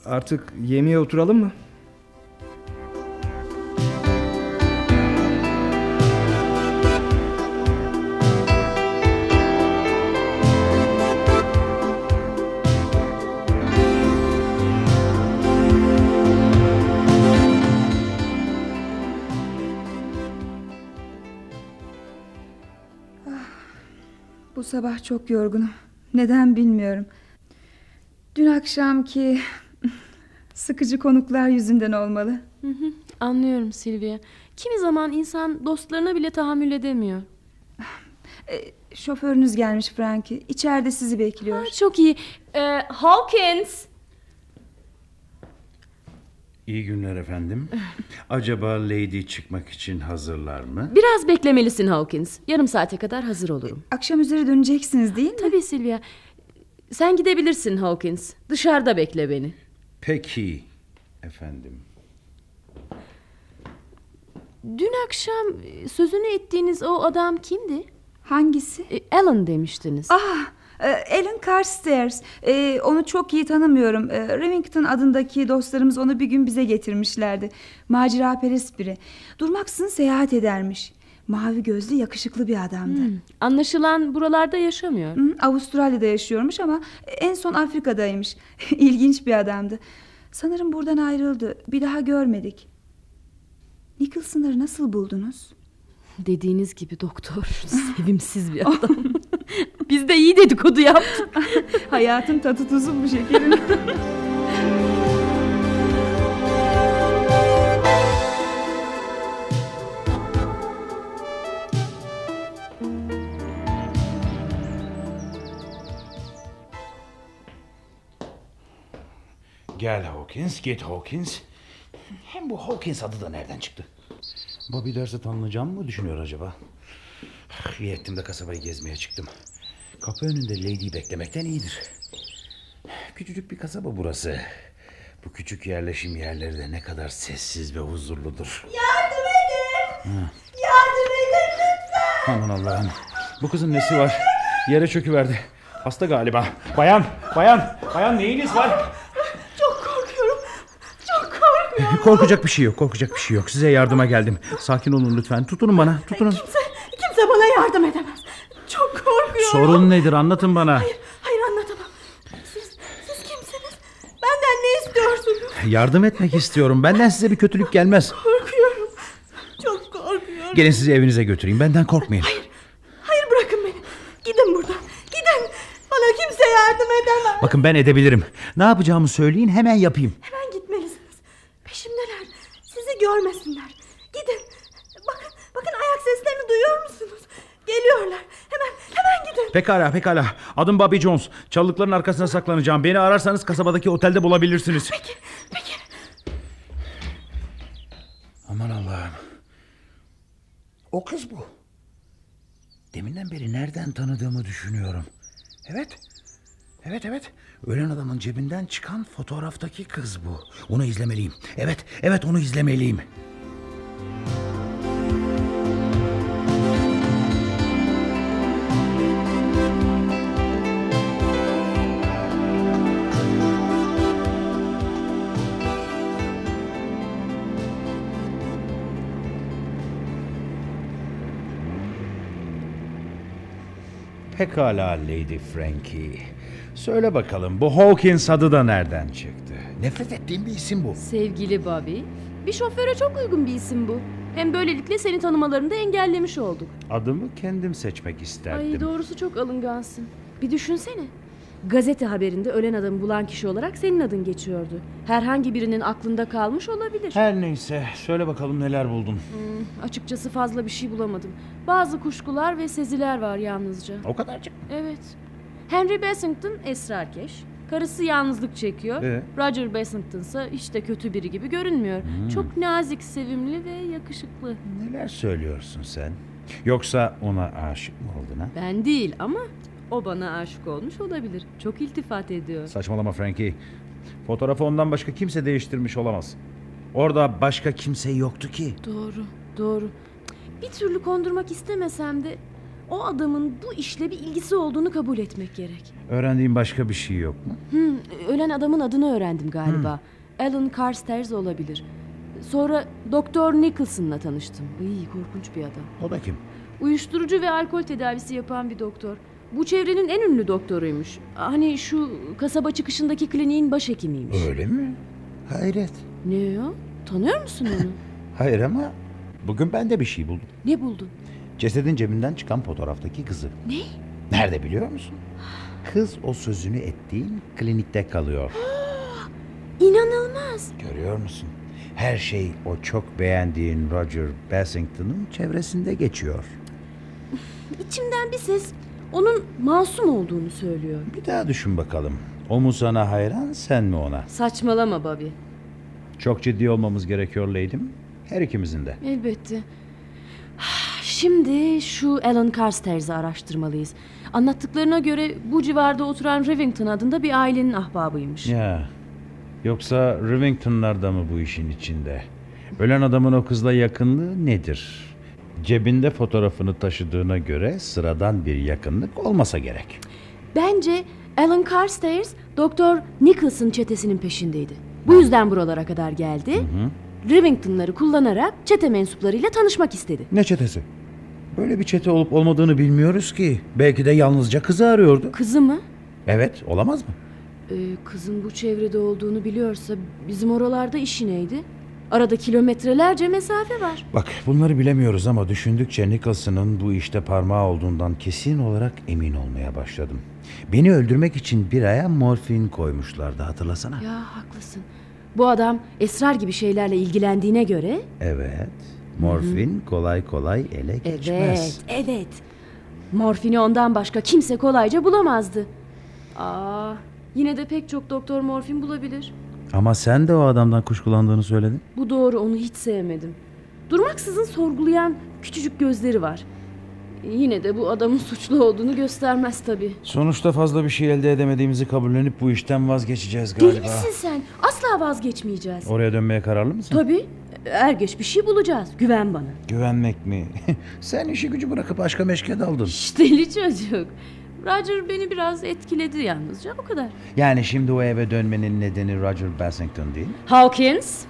Artık yemeğe oturalım mı? Bu sabah çok yorgunum. Neden bilmiyorum. Dün akşamki sıkıcı konuklar yüzünden olmalı. Hı hı, anlıyorum Silvia. Kimi zaman insan dostlarına bile tahammül edemiyor. <sighs> E, şoförünüz gelmiş Frankie. İçeride sizi bekliyor. Çok iyi. Ee, Hawkins. İyi günler efendim. <laughs> Acaba Lady çıkmak için hazırlar mı? Biraz beklemelisin Hawkins. Yarım saate kadar hazır olurum. Akşam üzeri döneceksiniz değil mi? Tabii Silvia. Sen gidebilirsin Hawkins. Dışarıda bekle beni. Peki efendim. Dün akşam e, sözünü ettiğiniz o adam kimdi? Hangisi? E, Alan demiştiniz. Ah, Alan Carstairs. E, onu çok iyi tanımıyorum. E, Remington adındaki dostlarımız onu bir gün bize getirmişlerdi. Macera perest biri. Durmaksızın seyahat edermiş. Mavi gözlü yakışıklı bir adamdı. Hmm, Anlaşılan buralarda yaşamıyor. Hı, Avustralya'da yaşıyormuş ama en son Afrika'daymış. <laughs> İlginç bir adamdı. Sanırım buradan ayrıldı. Bir daha görmedik. Nicholson'ları nasıl buldunuz? Dediğiniz gibi doktor. <laughs> Sevimsiz bir adam. <laughs> <laughs> Biz de iyi dedikodu yaptık. <laughs> Hayatın tadı tuzu bu şekerin. <laughs> Gel Hawkins, git Hawkins. Hem bu Hawkins adı da nereden çıktı? Bobby derse tanınacağım mı düşünüyor acaba? İyi ettim de kasabayı gezmeye çıktım. Kapı önünde Lady'yi beklemekten iyidir. Küçücük bir kasaba burası. Bu küçük yerleşim yerleri de ne kadar sessiz ve huzurludur. Yardım edin! Ha. Yardım edin lütfen! Aman Allah'ım. Bu kızın nesi var? Yere çöküverdi. Hasta galiba. Bayan, bayan, bayan neyiniz var? Çok korkuyorum. Çok korkuyorum. Korkacak bir şey yok, korkacak bir şey yok. Size yardıma geldim. Sakin olun lütfen. Tutunun bana, tutunun. Kimse, kimse bana yardım edemez. Çok korkuyorum. Sorun nedir anlatın bana. Hayır anlatamam. Siz, siz kimsiniz? Benden ne istiyorsunuz? Yardım etmek istiyorum. Benden size bir kötülük gelmez. Korkuyorum. Çok korkuyorum. Gelin sizi evinize götüreyim. Benden korkmayın. Hayır bırakın beni. Gidin buradan. Gidin. Bana kimse yardım edemez. Bakın ben edebilirim. Ne yapacağımı söyleyin hemen yapayım. Hemen gitmelisiniz. Peşimdeler. Sizi görmesinler. Gidin. Bakın, bakın ayak seslerini duyuyor musunuz? Geliyorlar. Hemen, hemen gidin. Pekala pekala. Adım Bobby Jones. Çalılıkların arkasına saklanacağım. Beni ararsanız kasabadaki otelde bulabilirsiniz. Peki, peki. Aman Allah'ım. O kız bu. Deminden beri nereden tanıdığımı düşünüyorum. Evet. Evet evet. Ölen adamın cebinden çıkan fotoğraftaki kız bu. Onu izlemeliyim. Evet evet onu izlemeliyim. Pekala Lady Frankie. Söyle bakalım bu Hawkins adı da nereden çıktı? Nefret ettiğim bir isim bu. Sevgili Bobby. Bir şoföre çok uygun bir isim bu. Hem böylelikle seni tanımalarını da engellemiş olduk. Adımı kendim seçmek isterdim. Ay doğrusu çok alıngansın. Bir düşünsene. Gazete haberinde ölen adamı bulan kişi olarak senin adın geçiyordu. Herhangi birinin aklında kalmış olabilir. Her neyse söyle bakalım neler buldun. Hmm, açıkçası fazla bir şey bulamadım. Bazı kuşkular ve seziler var yalnızca. O kadarcık. Evet. Henry Bassington esrarkeş. Karısı yalnızlık çekiyor. Ee? Roger Bassington ise hiç de kötü biri gibi görünmüyor. Hmm. Çok nazik, sevimli ve yakışıklı. Neler söylüyorsun sen? Yoksa ona aşık mı oldun ha? Ben değil ama o bana aşık olmuş olabilir. Çok iltifat ediyor. Saçmalama Frankie. Fotoğrafı ondan başka kimse değiştirmiş olamaz. Orada başka kimse yoktu ki. Doğru, doğru. Bir türlü kondurmak istemesem de o adamın bu işle bir ilgisi olduğunu kabul etmek gerek. Öğrendiğin başka bir şey yok mu? Hmm, ölen adamın adını öğrendim galiba. Alan Carstairs olabilir. Sonra Doktor Nicholson'la tanıştım. İyi korkunç bir adam. O da kim? Uyuşturucu ve alkol tedavisi yapan bir doktor. Bu çevrenin en ünlü doktoruymuş. Hani şu kasaba çıkışındaki kliniğin başhekimiymiş. Öyle mi? Hayret. Ne o? Tanıyor musun onu? <laughs> Hayır ama bugün ben de bir şey buldum. ne buldun? Cesedin cebinden çıkan fotoğraftaki kızı. Ne? Nerede biliyor musun? Kız o sözünü ettiğin klinikte kalıyor. <gasps> İnanılmaz. Görüyor musun? Her şey o çok beğendiğin Roger Bassington'ın çevresinde geçiyor. <laughs> İçimden bir ses onun masum olduğunu söylüyor. Bir daha düşün bakalım. O mu sana hayran sen mi ona? Saçmalama Bobby. Çok ciddi olmamız gerekiyor Lady'm. Her ikimizin de. Elbette. Şimdi şu Alan Carstairs'ı araştırmalıyız. Anlattıklarına göre bu civarda oturan Rivington adında bir ailenin ahbabıymış. Ya. Yoksa Rivington'lar da mı bu işin içinde? Ölen adamın o kızla yakınlığı nedir? Cebinde fotoğrafını taşıdığına göre sıradan bir yakınlık olmasa gerek. Bence Alan Carstairs Doktor Nicholson çetesinin peşindeydi. Bu yüzden buralara kadar geldi. Hı? Rivington'ları kullanarak çete mensuplarıyla tanışmak istedi. Ne çetesi? Böyle bir çete olup olmadığını bilmiyoruz ki. Belki de yalnızca kızı arıyordu. Kızı mı? Evet, olamaz mı? Ee, kızın bu çevrede olduğunu biliyorsa bizim oralarda işi neydi? Arada kilometrelerce mesafe var. Bak bunları bilemiyoruz ama düşündükçe Nicholson'ın bu işte parmağı olduğundan kesin olarak emin olmaya başladım. Beni öldürmek için bir aya morfin koymuşlardı hatırlasana. Ya haklısın. Bu adam esrar gibi şeylerle ilgilendiğine göre... Evet. Morfin kolay kolay ele geçmez. Evet, evet. Morfini ondan başka kimse kolayca bulamazdı. Aa, yine de pek çok doktor morfin bulabilir. Ama sen de o adamdan kuşkulandığını söyledin. Bu doğru, onu hiç sevmedim. Durmaksızın sorgulayan küçücük gözleri var. Yine de bu adamın <laughs> suçlu olduğunu göstermez tabii. Sonuçta fazla bir şey elde edemediğimizi kabullenip bu işten vazgeçeceğiz galiba. Deli misin sen? Asla vazgeçmeyeceğiz. Oraya dönmeye kararlı mısın? Tabii. Er geç bir şey bulacağız. Güven bana. Güvenmek mi? <laughs> sen işi gücü bırakıp aşka meşke daldın. Deli çocuk. Roger beni biraz etkiledi yalnızca o kadar. Yani şimdi o eve dönmenin nedeni Roger Bassington değil mi? Hawkins.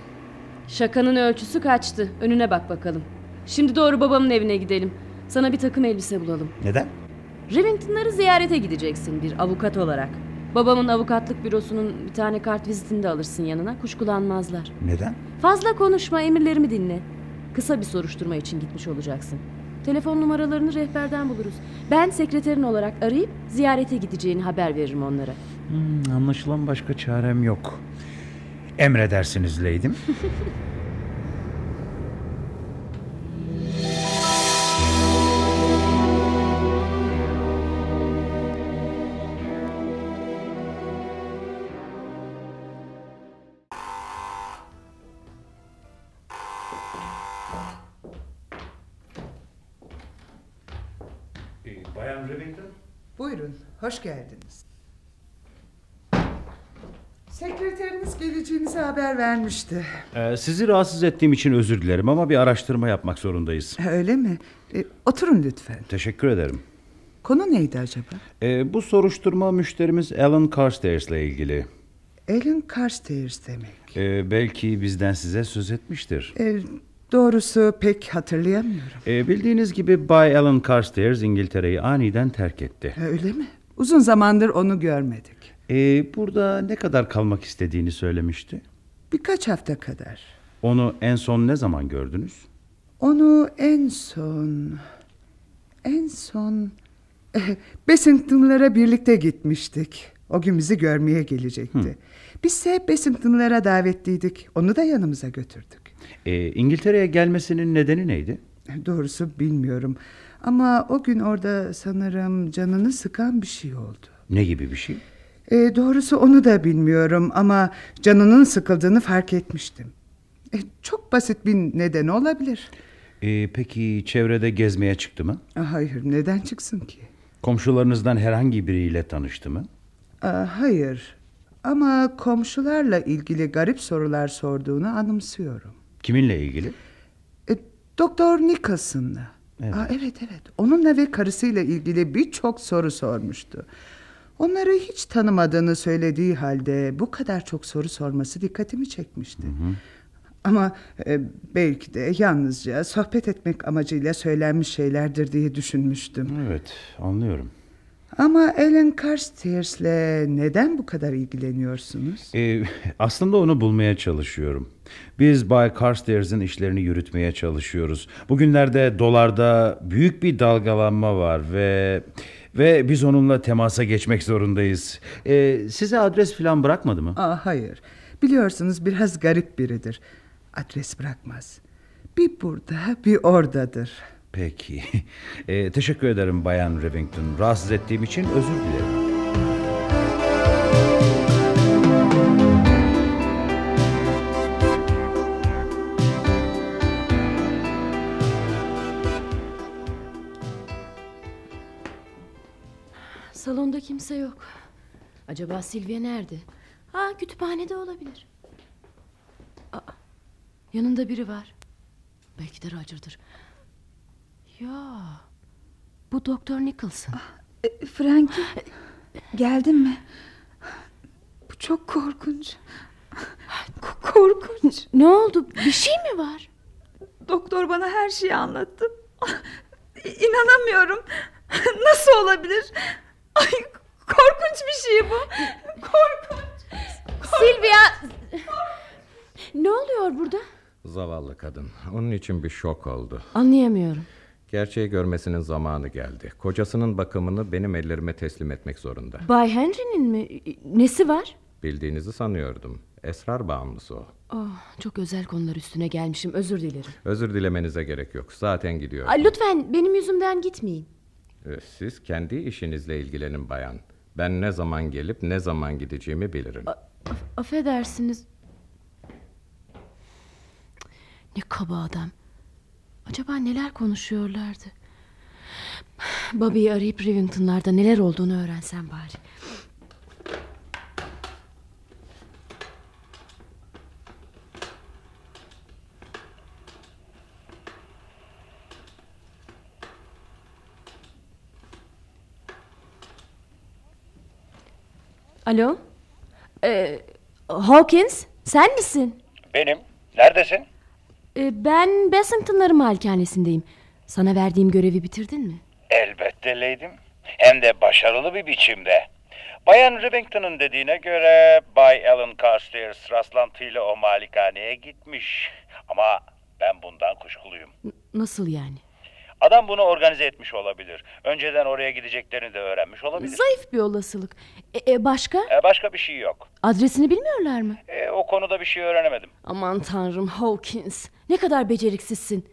Şakanın ölçüsü kaçtı. Önüne bak bakalım. Şimdi doğru babamın evine gidelim. Sana bir takım elbise bulalım. Neden? Rivington'ları ziyarete gideceksin bir avukat olarak. Babamın avukatlık bürosunun bir tane kart vizitini de alırsın yanına. Kuşkulanmazlar. Neden? Fazla konuşma, emirlerimi dinle. Kısa bir soruşturma için gitmiş olacaksın. Telefon numaralarını rehberden buluruz. Ben sekreterin olarak arayıp ziyarete gideceğini haber veririm onlara. Hmm, anlaşılan başka çarem yok. Emredersiniz Lady'm. <laughs> haber vermişti. Ee, sizi rahatsız ettiğim için özür dilerim ama bir araştırma yapmak zorundayız. Öyle mi? E, oturun lütfen. Teşekkür ederim. Konu neydi acaba? Ee, bu soruşturma müşterimiz Alan Carstairs ile ilgili. Alan Carstairs demek. Ee, belki bizden size söz etmiştir. E, doğrusu pek hatırlayamıyorum. Ee, bildiğiniz gibi Bay Alan Carstairs İngiltere'yi aniden terk etti. Öyle mi? Uzun zamandır onu görmedik. Ee, burada ne kadar kalmak istediğini söylemişti. Birkaç hafta kadar. Onu en son ne zaman gördünüz? Onu en son... En son... <laughs> Bessington'lara birlikte gitmiştik. O gün bizi görmeye gelecekti. Hı. Bizse Bessington'lara davetliydik. Onu da yanımıza götürdük. Ee, İngiltere'ye gelmesinin nedeni neydi? Doğrusu bilmiyorum. Ama o gün orada sanırım canını sıkan bir şey oldu. Ne gibi bir şey? E, doğrusu onu da bilmiyorum ama canının sıkıldığını fark etmiştim. E, çok basit bir neden olabilir. Ee, peki çevrede gezmeye çıktı mı? Hayır neden çıksın ki? Komşularınızdan herhangi biriyle tanıştı mı? Aa, hayır ama komşularla ilgili garip sorular sorduğunu anımsıyorum. Kiminle ilgili? E, Doktor Nicholson'la. Evet. Aa, evet evet onunla ve karısıyla ilgili birçok soru sormuştu. Onları hiç tanımadığını söylediği halde bu kadar çok soru sorması dikkatimi çekmişti. Ama e, belki de yalnızca sohbet etmek amacıyla söylenmiş şeylerdir diye düşünmüştüm. Evet anlıyorum. Ama Alan Carstairs'le neden bu kadar ilgileniyorsunuz? Ee, aslında onu bulmaya çalışıyorum. Biz Bay Carstairs'in işlerini yürütmeye çalışıyoruz. Bugünlerde dolarda büyük bir dalgalanma var ve ve biz onunla temasa geçmek zorundayız. Ee, size adres falan bırakmadı mı? Aa, hayır. Biliyorsunuz biraz garip biridir. Adres bırakmaz. Bir burada bir oradadır. Peki. <laughs> E, teşekkür ederim Bayan Rivington. Rahatsız ettiğim için özür dilerim. Salonda kimse yok. Acaba Silvia nerede? Ha kütüphanede olabilir. Aa, yanında biri var. Belki de Roger'dır. Ya bu Doktor Nicholson. E, Frankie geldin mi? Bu çok korkunç. Ko- Korkunç. Ne oldu? Bir şey mi var? Doktor bana her şeyi anlattı. İnanamıyorum. Nasıl olabilir? Ay, korkunç bir şey bu. Korkunç. Silvia! Ne oluyor burada? Zavallı kadın. Onun için bir şok oldu. Anlayamıyorum. Gerçeği görmesinin zamanı geldi. Kocasının bakımını benim ellerime teslim etmek zorunda. Bay Henry'nin mi? Nesi var? Bildiğinizi sanıyordum. Esrar bağımlısı o. Oh, çok özel konular üstüne gelmişim. Özür dilerim. Özür dilemenize gerek yok. Zaten gidiyor. Aa, lütfen benim yüzümden gitmeyin. Ee, Siz kendi işinizle ilgilenin bayan. Ben ne zaman gelip ne zaman gideceğimi bilirim. Affedersiniz. Ne kaba adam. Acaba neler konuşuyorlardı? Bobby'yi arayıp Rivington'larda neler olduğunu öğrensem bari. Alo? Ee, Hawkins, sen misin? Benim. Neredesin? Ee, ben Bassington'ların malikanesindeyim. Sana verdiğim görevi bitirdin mi? Elbette Leydim. Hem de başarılı bir biçimde. Bayan Rivington'ın dediğine göre Bay Alan Carstairs rastlantıyla o malikaneye gitmiş. Ama ben bundan kuşkuluyum. Nasıl yani? Adam bunu organize etmiş olabilir. Önceden oraya gideceklerini de öğrenmiş olabilir. Zayıf bir olasılık. E, e, başka? E, başka bir şey yok. Adresini bilmiyorlar mı? E, o konuda bir şey öğrenemedim. Aman tanrım Hawkins. Ne kadar beceriksizsin.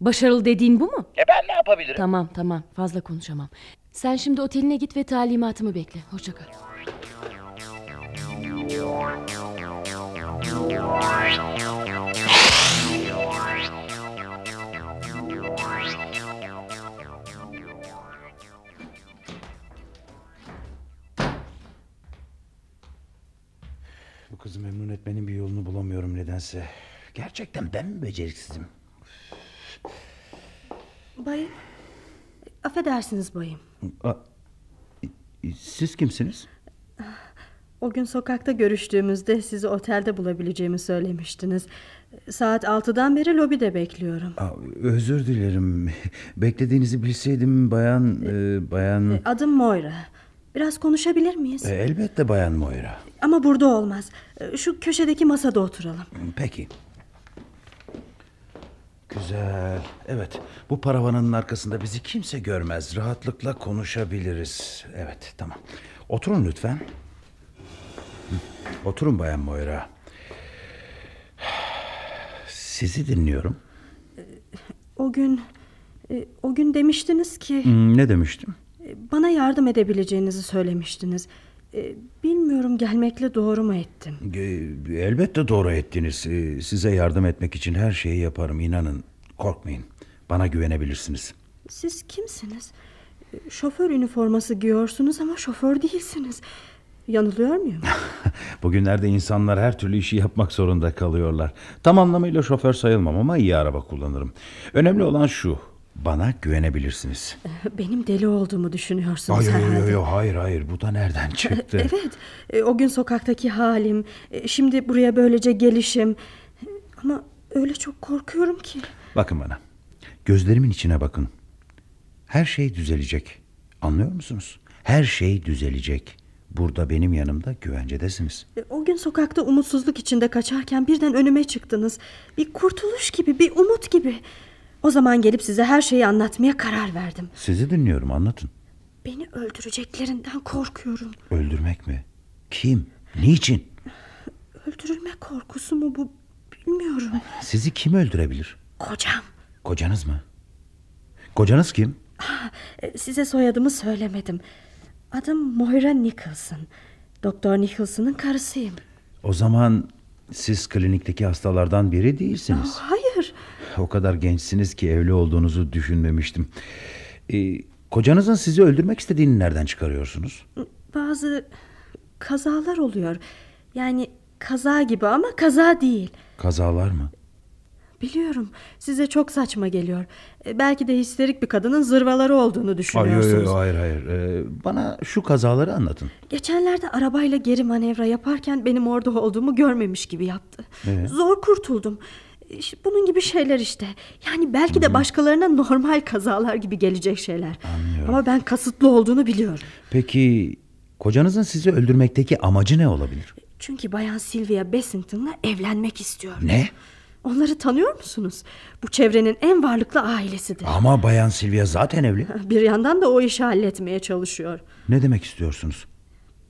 Başarılı dediğin bu mu? E ben ne yapabilirim? Tamam tamam fazla konuşamam. Sen şimdi oteline git ve talimatımı bekle. Hoşça kal. Bu kızı memnun etmenin bir yolunu bulamıyorum nedense. Gerçekten ben mi beceriksizim? Bayım. Affedersiniz bayım. A- Siz kimsiniz? O gün sokakta görüştüğümüzde sizi otelde bulabileceğimi söylemiştiniz. Saat 6'dan beri lobide bekliyorum. Aa, özür dilerim. Beklediğinizi bilseydim bayan... e, bayan... Adım Moira. Biraz konuşabilir miyiz? E, elbette bayan Moira. Ama burada olmaz. Şu köşedeki masada oturalım. Peki. Güzel. Evet. Bu paravanın arkasında bizi kimse görmez. Rahatlıkla konuşabiliriz. Evet, tamam. Oturun lütfen. Hı, Oturun Bayan Moira. Sizi dinliyorum. O gün e, o gün demiştiniz ki Hmm, Ne demiştim? Bana yardım edebileceğinizi söylemiştiniz. E, Bilmiyorum gelmekle doğru mu ettim? Elbette doğru ettiniz. E, Size yardım etmek için her şeyi yaparım. İnanın. Korkmayın. Bana güvenebilirsiniz. Siz kimsiniz? E, Şoför üniforması giyiyorsunuz ama şoför değilsiniz. Yanılıyor muyum? <laughs> Bugünlerde insanlar her türlü işi yapmak zorunda kalıyorlar. Tam anlamıyla şoför sayılmam ama iyi araba kullanırım. Önemli olan şu. Bana güvenebilirsiniz. <laughs> Benim deli olduğumu düşünüyorsunuz Hayır, herhalde. hayır, hayır, hayır, hayır. Bu da nereden <laughs> çıktı? Evet. e, O gün sokaktaki halim, e, şimdi buraya böylece gelişim. Ama öyle çok korkuyorum ki. Bakın bana. Gözlerimin içine bakın. Her şey düzelecek. Anlıyor musunuz? Her şey düzelecek. Burada benim yanımda güvencedesiniz. E, O gün sokakta umutsuzluk içinde kaçarken birden önüme çıktınız. Bir kurtuluş gibi, bir umut gibi. O zaman gelip size her şeyi anlatmaya karar verdim. Sizi dinliyorum anlatın. Beni öldüreceklerinden korkuyorum. Öldürmek mi? Kim? Niçin? Öldürülme korkusu mu bu bilmiyorum. Sizi kim öldürebilir? Kocam. Kocanız mı? Kocanız kim? E, Size soyadımı söylemedim. Adım Moira Nicholson. Doktor Nicholson'ın karısıyım. O zaman siz klinikteki hastalardan biri değilsiniz. Hayır. O kadar gençsiniz ki evli olduğunuzu düşünmemiştim. Ee, kocanızın sizi öldürmek istediğini nereden çıkarıyorsunuz? Bazı kazalar oluyor. Yani kaza gibi ama kaza değil. Kazalar mı? Biliyorum size çok saçma geliyor. E, Belki de histerik bir kadının zırvaları olduğunu düşünüyorsunuz. yo, yo, hayır hayır. Ee, bana şu kazaları anlatın. Geçenlerde arabayla geri manevra yaparken benim orada olduğumu görmemiş gibi yaptı. Ee? Zor kurtuldum. Bunun gibi şeyler işte. Yani belki de başkalarına normal kazalar gibi gelecek şeyler. Ama ben kasıtlı olduğunu biliyorum. Peki kocanızın sizi öldürmekteki amacı ne olabilir? Çünkü Bayan Sylvia Bessington'la evlenmek istiyor. Ne? Onları tanıyor musunuz? Bu çevrenin en varlıklı ailesidir. Ama Bayan Silvia zaten evli. <laughs> Bir yandan da o işi halletmeye çalışıyor. Ne demek istiyorsunuz?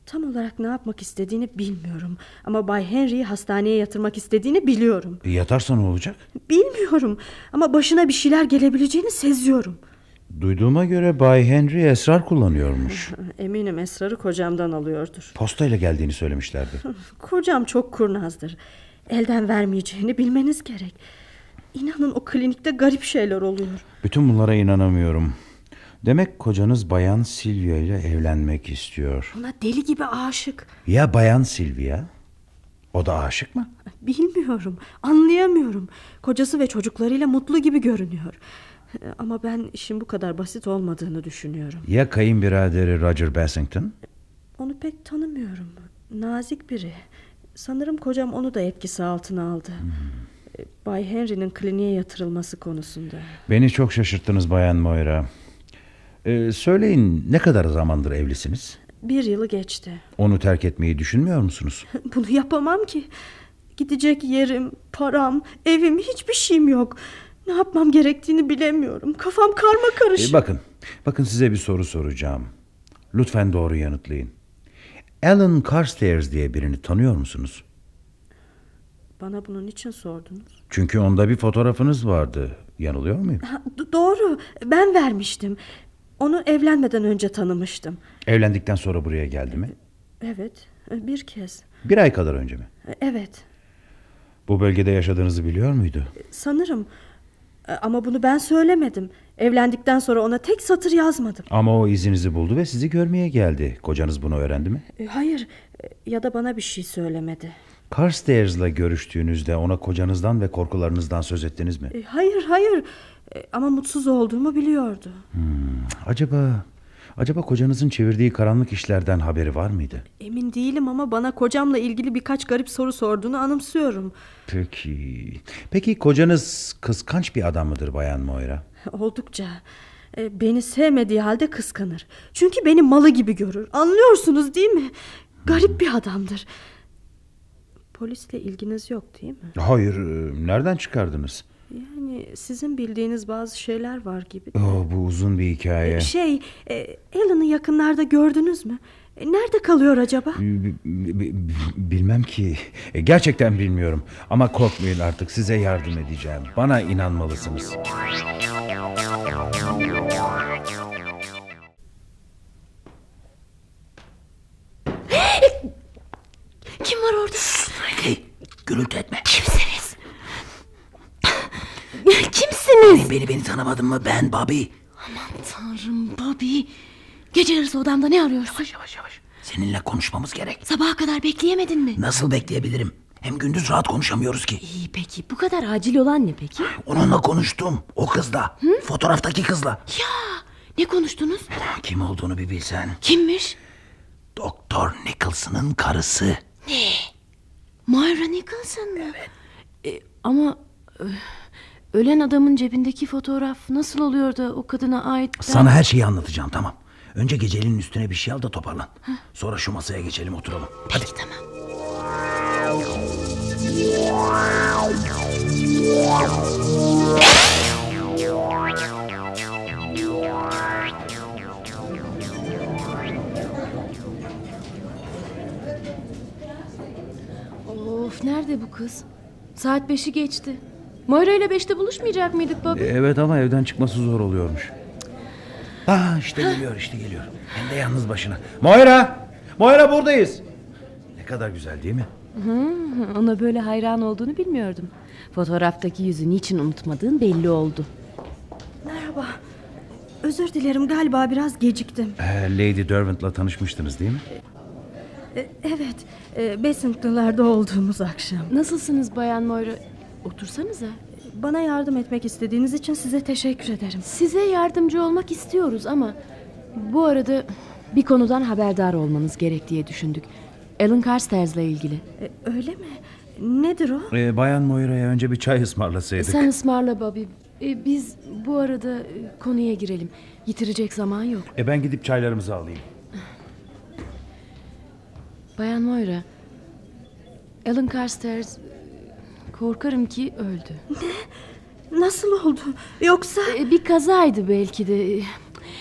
Tam olarak ne yapmak istediğini bilmiyorum. Ama Bay Henry'i hastaneye yatırmak istediğini biliyorum. E, Yatarsa ne olacak? Bilmiyorum ama başına bir şeyler gelebileceğini seziyorum. Duyduğuma göre Bay Henry esrar kullanıyormuş. <laughs> Eminim esrarı kocamdan alıyordur. Postayla geldiğini söylemişlerdi. <laughs> Kocam çok kurnazdır. Elden vermeyeceğini bilmeniz gerek. İnanın o klinikte garip şeyler oluyor. Bütün bunlara inanamıyorum. Demek kocanız Bayan Silvia ile evlenmek istiyor. Ona deli gibi aşık. Ya Bayan Silvia? O da aşık mı? Bilmiyorum, anlayamıyorum. Kocası ve çocuklarıyla mutlu gibi görünüyor. Ama ben işin bu kadar basit olmadığını düşünüyorum. Ya kayınbiraderi Roger Bassington? Onu pek tanımıyorum. Nazik biri. Sanırım kocam onu da etkisi altına aldı. Bay Henry'nin kliniğe yatırılması konusunda. Beni çok şaşırttınız Bayan Moira. Ee, söyleyin ne kadar zamandır evlisiniz? Bir yılı geçti. Onu terk etmeyi düşünmüyor musunuz? <laughs> Bunu yapamam ki. Gidecek yerim, param, evim hiçbir şeyim yok. Ne yapmam gerektiğini bilemiyorum. Kafam karma karışık. Ee, bakın, bakın size bir soru soracağım. Lütfen doğru yanıtlayın. Alan Carstairs diye birini tanıyor musunuz? Bana bunun için sordunuz. Çünkü onda bir fotoğrafınız vardı. Yanılıyor muyum? Ha, doğru. Ben vermiştim. Onu evlenmeden önce tanımıştım. Evlendikten sonra buraya geldi mi? Evet, bir kez. Bir ay kadar önce mi? Evet, Bu bölgede yaşadığınızı biliyor muydu? sanırım. Ama bunu ben söylemedim. Evlendikten sonra ona tek satır yazmadım. Ama o izinizi buldu ve sizi görmeye geldi. Kocanız bunu öğrendi mi? E, Hayır, e, ya da bana bir şey söylemedi. Carstairs'la görüştüğünüzde ona kocanızdan ve korkularınızdan söz ettiniz mi? E, Hayır, hayır. E, Ama mutsuz olduğumu biliyordu. Acaba acaba kocanızın çevirdiği karanlık işlerden haberi var mıydı? Emin değilim ama bana kocamla ilgili birkaç garip soru sorduğunu anımsıyorum. Peki. Peki kocanız kıskanç bir adam mıdır Bayan Moira? <laughs> Oldukça. E, Beni sevmediği halde kıskanır. Çünkü beni malı gibi görür. Anlıyorsunuz değil mi? Garip bir adamdır. Polisle ilginiz yok değil mi? Hayır, e, nereden çıkardınız? Yani sizin bildiğiniz bazı şeyler var gibi. Oh, bu uzun bir hikaye. Şey, e, Alan'ı yakınlarda gördünüz mü? E, Nerede kalıyor acaba? B- b- b- Bilmem ki. E, Gerçekten bilmiyorum. Ama korkmayın artık size yardım edeceğim. Bana inanmalısınız. Kim var orada? Gürültü etme. Kimsiniz? <laughs> Kimsiniz? Beni beni tanımadın mı? Ben Bobby. Aman tanrım Bobby. Gece yarısı odamda ne arıyorsun? Yavaş yavaş yavaş. Seninle konuşmamız gerek. Sabaha kadar bekleyemedin mi? Nasıl bekleyebilirim? Hem gündüz rahat konuşamıyoruz ki. İyi peki bu kadar acil olan ne peki? Onunla konuştum. O kızla. Fotoğraftaki kızla. Ya ne konuştunuz? Kim olduğunu bir bilsen. Kimmiş? Doktor Nicholson'ın karısı. Ne? Moira Nicholson mı? Evet. ama e, ölen adamın cebindeki fotoğraf nasıl oluyor da o kadına ait? Sana her şeyi anlatacağım tamam. Önce geceliğin üstüne bir şey al da toparlan. Sonra şu masaya geçelim oturalım. Hadi. tamam. Of nerede bu kız? Saat beşi geçti. Moira ile beşte buluşmayacak mıydık baba? E, Evet ama evden çıkması zor oluyormuş. Ah işte geliyor işte geliyor. Hem de yalnız başına. Moira! Moira buradayız. Ne kadar güzel değil mi? Hı, ona böyle hayran olduğunu bilmiyordum. Fotoğraftaki yüzü niçin unutmadığın belli oldu. Merhaba. Özür dilerim galiba biraz geciktim. Ee, Lady Derwent'la tanışmıştınız değil mi? E, evet. E, Basington'larda olduğumuz akşam. Nasılsınız Bayan Moira? Otursanıza. Bana yardım etmek istediğiniz için size teşekkür ederim. Size yardımcı olmak istiyoruz ama... Bu arada bir konudan haberdar olmanız gerek diye düşündük. Alan Carsters'la ilgili. E, öyle mi? Nedir o? Ee, Bayan Moira'ya önce bir çay ısmarlasaydık. Sen ısmarla Bobby. Ee, biz bu arada e, konuya girelim. Yitirecek zaman yok. E ben gidip çaylarımızı alayım. Bayan Moira. Alan Carstairs korkarım ki öldü. Nasıl oldu? Yoksa... Ee, bir kazaydı belki de.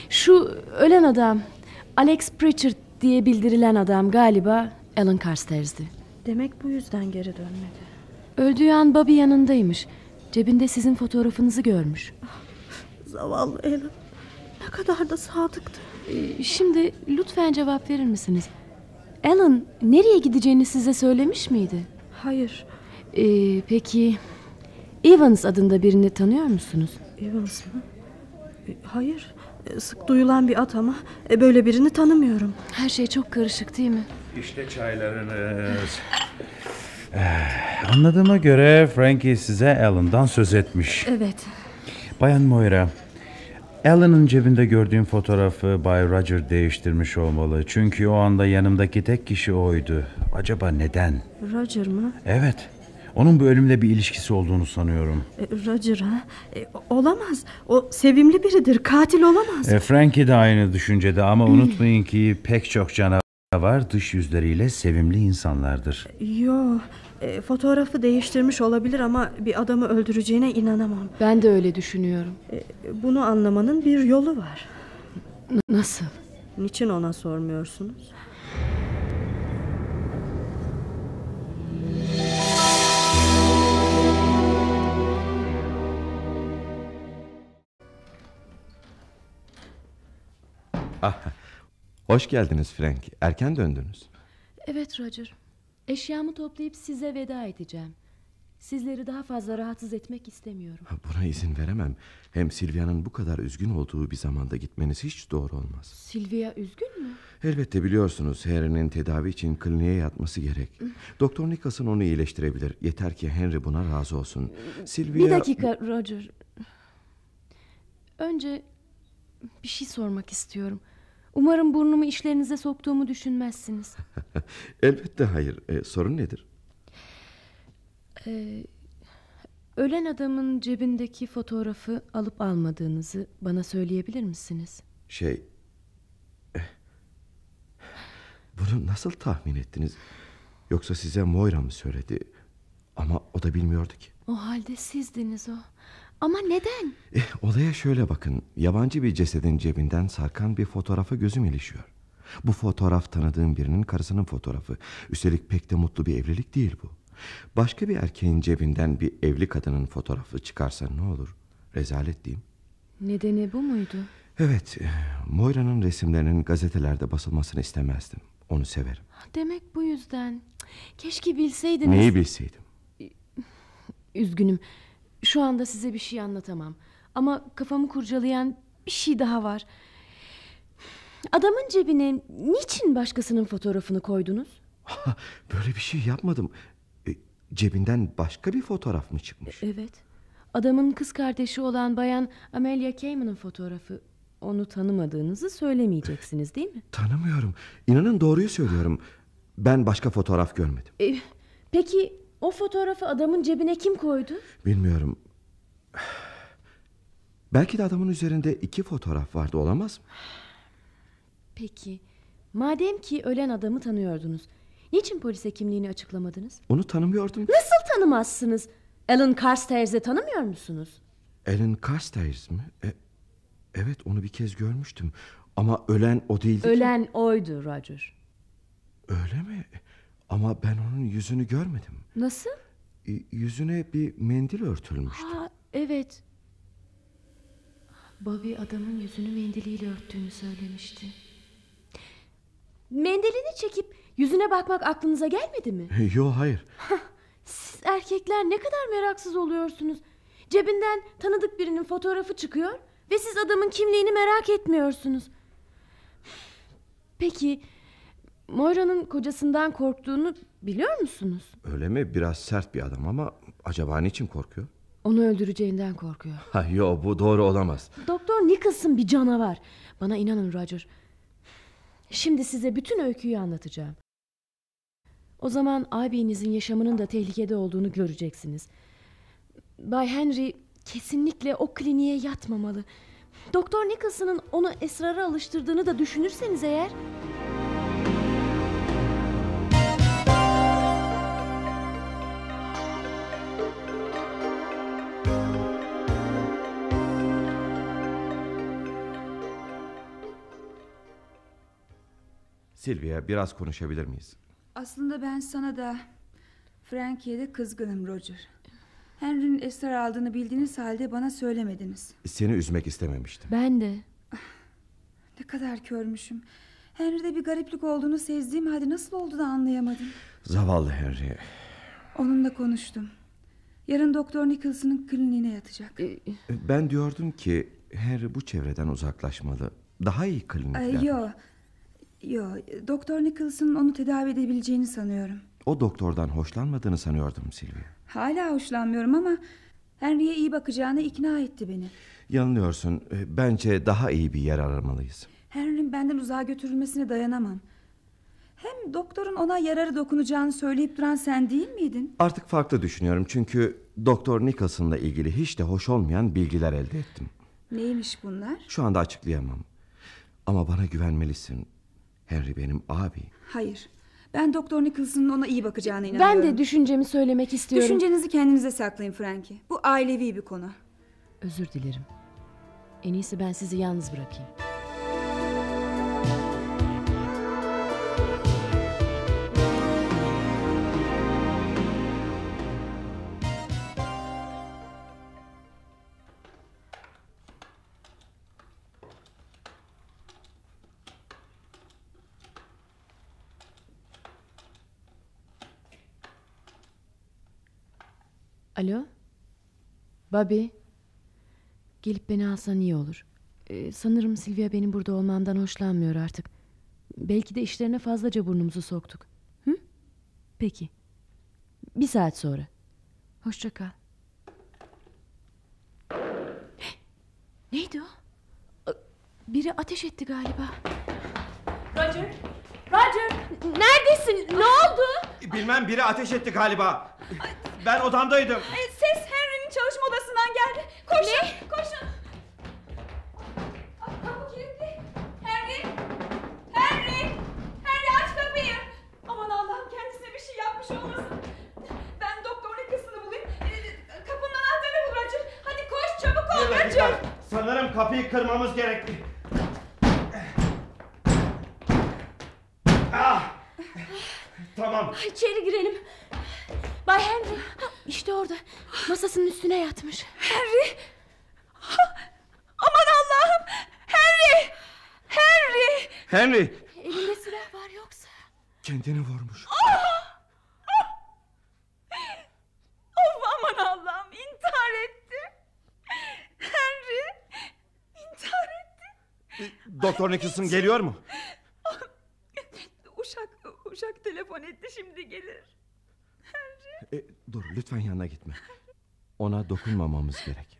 Şu ölen adam Alex Pritchard diye bildirilen adam galiba Alan Carstairs'di. Demek bu yüzden geri dönmedi. Öldüğü an Bobby yanındaymış. Cebinde sizin fotoğrafınızı görmüş. Zavallı Alan. Ne kadar da sadıktı. Ee, Şimdi lütfen cevap verir misiniz? Alan nereye gideceğini size söylemiş miydi? Hayır. Ee, peki Evans adında birini tanıyor musunuz? Evans mı? E, Hayır. E, Sık duyulan bir at ama e, böyle birini tanımıyorum. Her şey çok karışık değil mi? İşte çaylarınız. Eh, Anladığıma göre Frankie size Alan'dan söz etmiş. Evet. Bayan Moira, Alan'ın cebinde gördüğüm fotoğrafı Bay Roger değiştirmiş olmalı. Çünkü o anda yanımdaki tek kişi oydu. Acaba neden? Roger mı? Evet, onun bu ölümle bir ilişkisi olduğunu sanıyorum. E, Roger ha? E, olamaz. O sevimli biridir. Katil olamaz. E, Frankie de aynı düşüncede ama unutmayın ki pek çok canavar dış yüzleriyle sevimli insanlardır. Yo. e, fotoğrafı değiştirmiş olabilir ama bir adamı öldüreceğine inanamam. Ben de öyle düşünüyorum. E, bunu anlamanın bir yolu var. nasıl? Niçin ona sormuyorsunuz? Ah, hoş geldiniz Frank. Erken döndünüz. Evet Roger. Eşyamı toplayıp size veda edeceğim. Sizleri daha fazla rahatsız etmek istemiyorum. Buna izin veremem. Hem Silvia'nın bu kadar üzgün olduğu bir zamanda gitmeniz hiç doğru olmaz. Silvia üzgün mü? Elbette biliyorsunuz Harry'nin tedavi için kliniğe yatması gerek. Doktor Nicholson onu iyileştirebilir. Yeter ki Henry buna razı olsun. Silvia... Bir dakika Roger. Önce bir şey sormak istiyorum. Umarım burnumu işlerinize soktuğumu düşünmezsiniz. <laughs> Elbette hayır. E, sorun nedir? Ee, ölen adamın cebindeki fotoğrafı alıp almadığınızı bana söyleyebilir misiniz? Şey... eh, Bunu nasıl tahmin ettiniz? Yoksa size Moira mı söyledi? Ama o da bilmiyordu ki. O halde sizdiniz o. Ama neden? Eh, olaya şöyle bakın. Yabancı bir cesedin cebinden sarkan bir fotoğrafa gözüm ilişiyor. Bu fotoğraf tanıdığım birinin karısının fotoğrafı. Üstelik pek de mutlu bir evlilik değil bu. Başka bir erkeğin cebinden bir evli kadının fotoğrafı çıkarsa ne olur? Rezalet diyeyim. Nedeni bu muydu? Evet, eh, Moira'nın resimlerinin gazetelerde basılmasını istemezdim. Onu severim. Demek bu yüzden. Keşke bilseydiniz. Neyi bilseydim? Üzgünüm. Şu anda size bir şey anlatamam. Ama kafamı kurcalayan bir şey daha var. Adamın cebine niçin başkasının fotoğrafını koydunuz? <laughs> Böyle bir şey yapmadım. E, cebinden başka bir fotoğraf mı çıkmış? Evet. Adamın kız kardeşi olan bayan Amelia Cayman'ın fotoğrafı. Onu tanımadığınızı söylemeyeceksiniz değil mi? Tanımıyorum. İnanın doğruyu söylüyorum. Ben başka fotoğraf görmedim. E, peki o fotoğrafı adamın cebine kim koydu? Bilmiyorum. Belki de adamın üzerinde iki fotoğraf vardı olamaz mı? Peki. Madem ki ölen adamı tanıyordunuz. Niçin polise kimliğini açıklamadınız? Onu tanımıyordum. Nasıl tanımazsınız? Alan Carstairs'i tanımıyor musunuz? Alan Carstairs mi? E, evet onu bir kez görmüştüm. Ama ölen o değildi ki. Ölen oydu Roger. Öyle mi? Ama ben onun yüzünü görmedim. Nasıl? Y- Yüzüne bir mendil örtülmüş. Ha, evet. Bobby adamın yüzünü mendiliyle örttüğünü söylemişti. Mendilini çekip yüzüne bakmak aklınıza gelmedi mi? Yo hayır. Siz erkekler ne kadar meraksız oluyorsunuz. Cebinden tanıdık birinin fotoğrafı çıkıyor ve siz adamın kimliğini merak etmiyorsunuz. Peki Moira'nın kocasından korktuğunu biliyor musunuz? Öyle mi? Biraz sert bir adam ama acaba niçin korkuyor? Onu öldüreceğinden korkuyor. Ha yo bu doğru olamaz. Doktor Nicholson bir canavar. Bana inanın Roger. Şimdi size bütün öyküyü anlatacağım. O zaman abinizin yaşamının da tehlikede olduğunu göreceksiniz. Bay Henry kesinlikle o kliniğe yatmamalı. Doktor Nicholson'ın onu esrara alıştırdığını da düşünürseniz eğer... Silvia biraz konuşabilir miyiz? Aslında ben sana da Frankie'ye de kızgınım Roger. Henry'nin esrar aldığını bildiğiniz halde bana söylemediniz. Seni üzmek istememiştim. Ben de. Ne kadar körmüşüm. Henry'de bir gariplik olduğunu sezdiğim halde nasıl oldu da anlayamadım. Zavallı Henry. Onunla konuştum. Yarın Doktor Nicholson'ın kliniğine yatacak. Ben diyordum ki Henry bu çevreden uzaklaşmalı. Daha iyi klinikler. Ay, yo. Yo, Doktor Nicholson'ın onu tedavi edebileceğini sanıyorum. O doktordan hoşlanmadığını sanıyordum Silvia. Hala hoşlanmıyorum ama Henry'e iyi bakacağına ikna etti beni. Yanılıyorsun. E, Bence daha iyi bir yer aramalıyız. Henry'nin benden uzağa götürülmesine dayanamam. Hem doktorun ona yararı dokunacağını söyleyip duran sen değil miydin? Artık farklı düşünüyorum çünkü Doktor Nicholson'la ilgili hiç de hoş olmayan bilgiler elde ettim. Neymiş bunlar? Şu anda açıklayamam. Ama bana güvenmelisin. Henry benim abi. Hayır. Ben Doktor Nicholson'ın ona iyi bakacağına inanıyorum. Ben de düşüncemi söylemek istiyorum. Düşüncenizi kendinize saklayın Frankie. Bu ailevi bir konu. Özür dilerim. En iyisi ben sizi yalnız bırakayım. Alo? Bobby? Gelip beni alsan iyi olur. Ee, sanırım Silvia benim burada olmamdan hoşlanmıyor artık. Belki de işlerine fazlaca burnumuzu soktuk. Hı? Peki. Bir saat sonra. Hoşça kal. <gasps> Neydi o? Biri ateş etti galiba. Roger! Roger! Neredesin? Ne oldu? Bilmem biri ateş etti galiba. Ben odamdaydım. Ses Henry'nin çalışma odasından geldi. Koşun, koşun. Kapı kilitli. Henry! Henry! Henry aç kapıyı. Aman Allah'ım kendisine bir şey yapmış olmasın. Ben Doktor Nicholson'ı bulayım. Ee, Kapının anahtarını bul Roger. Hadi koş çabuk ol Bir Roger. Sanırım kapıyı kırmamız gerekli. Ah! Tamam. İçeri girelim. Bay Henry. İşte orada. Masasının üstüne yatmış. Henry! Aman Allah'ım! Henry! Henry! Henry! Elinde silah var yoksa. Kendini vurmuş. Of aman Allah'ım intihar etti. Henry intihar etti. Doktor Nicholson geliyor mu? Uşak uşak telefon etti şimdi gelir. Henry E, dur lütfen yanına gitme. Ona dokunmamamız gerek.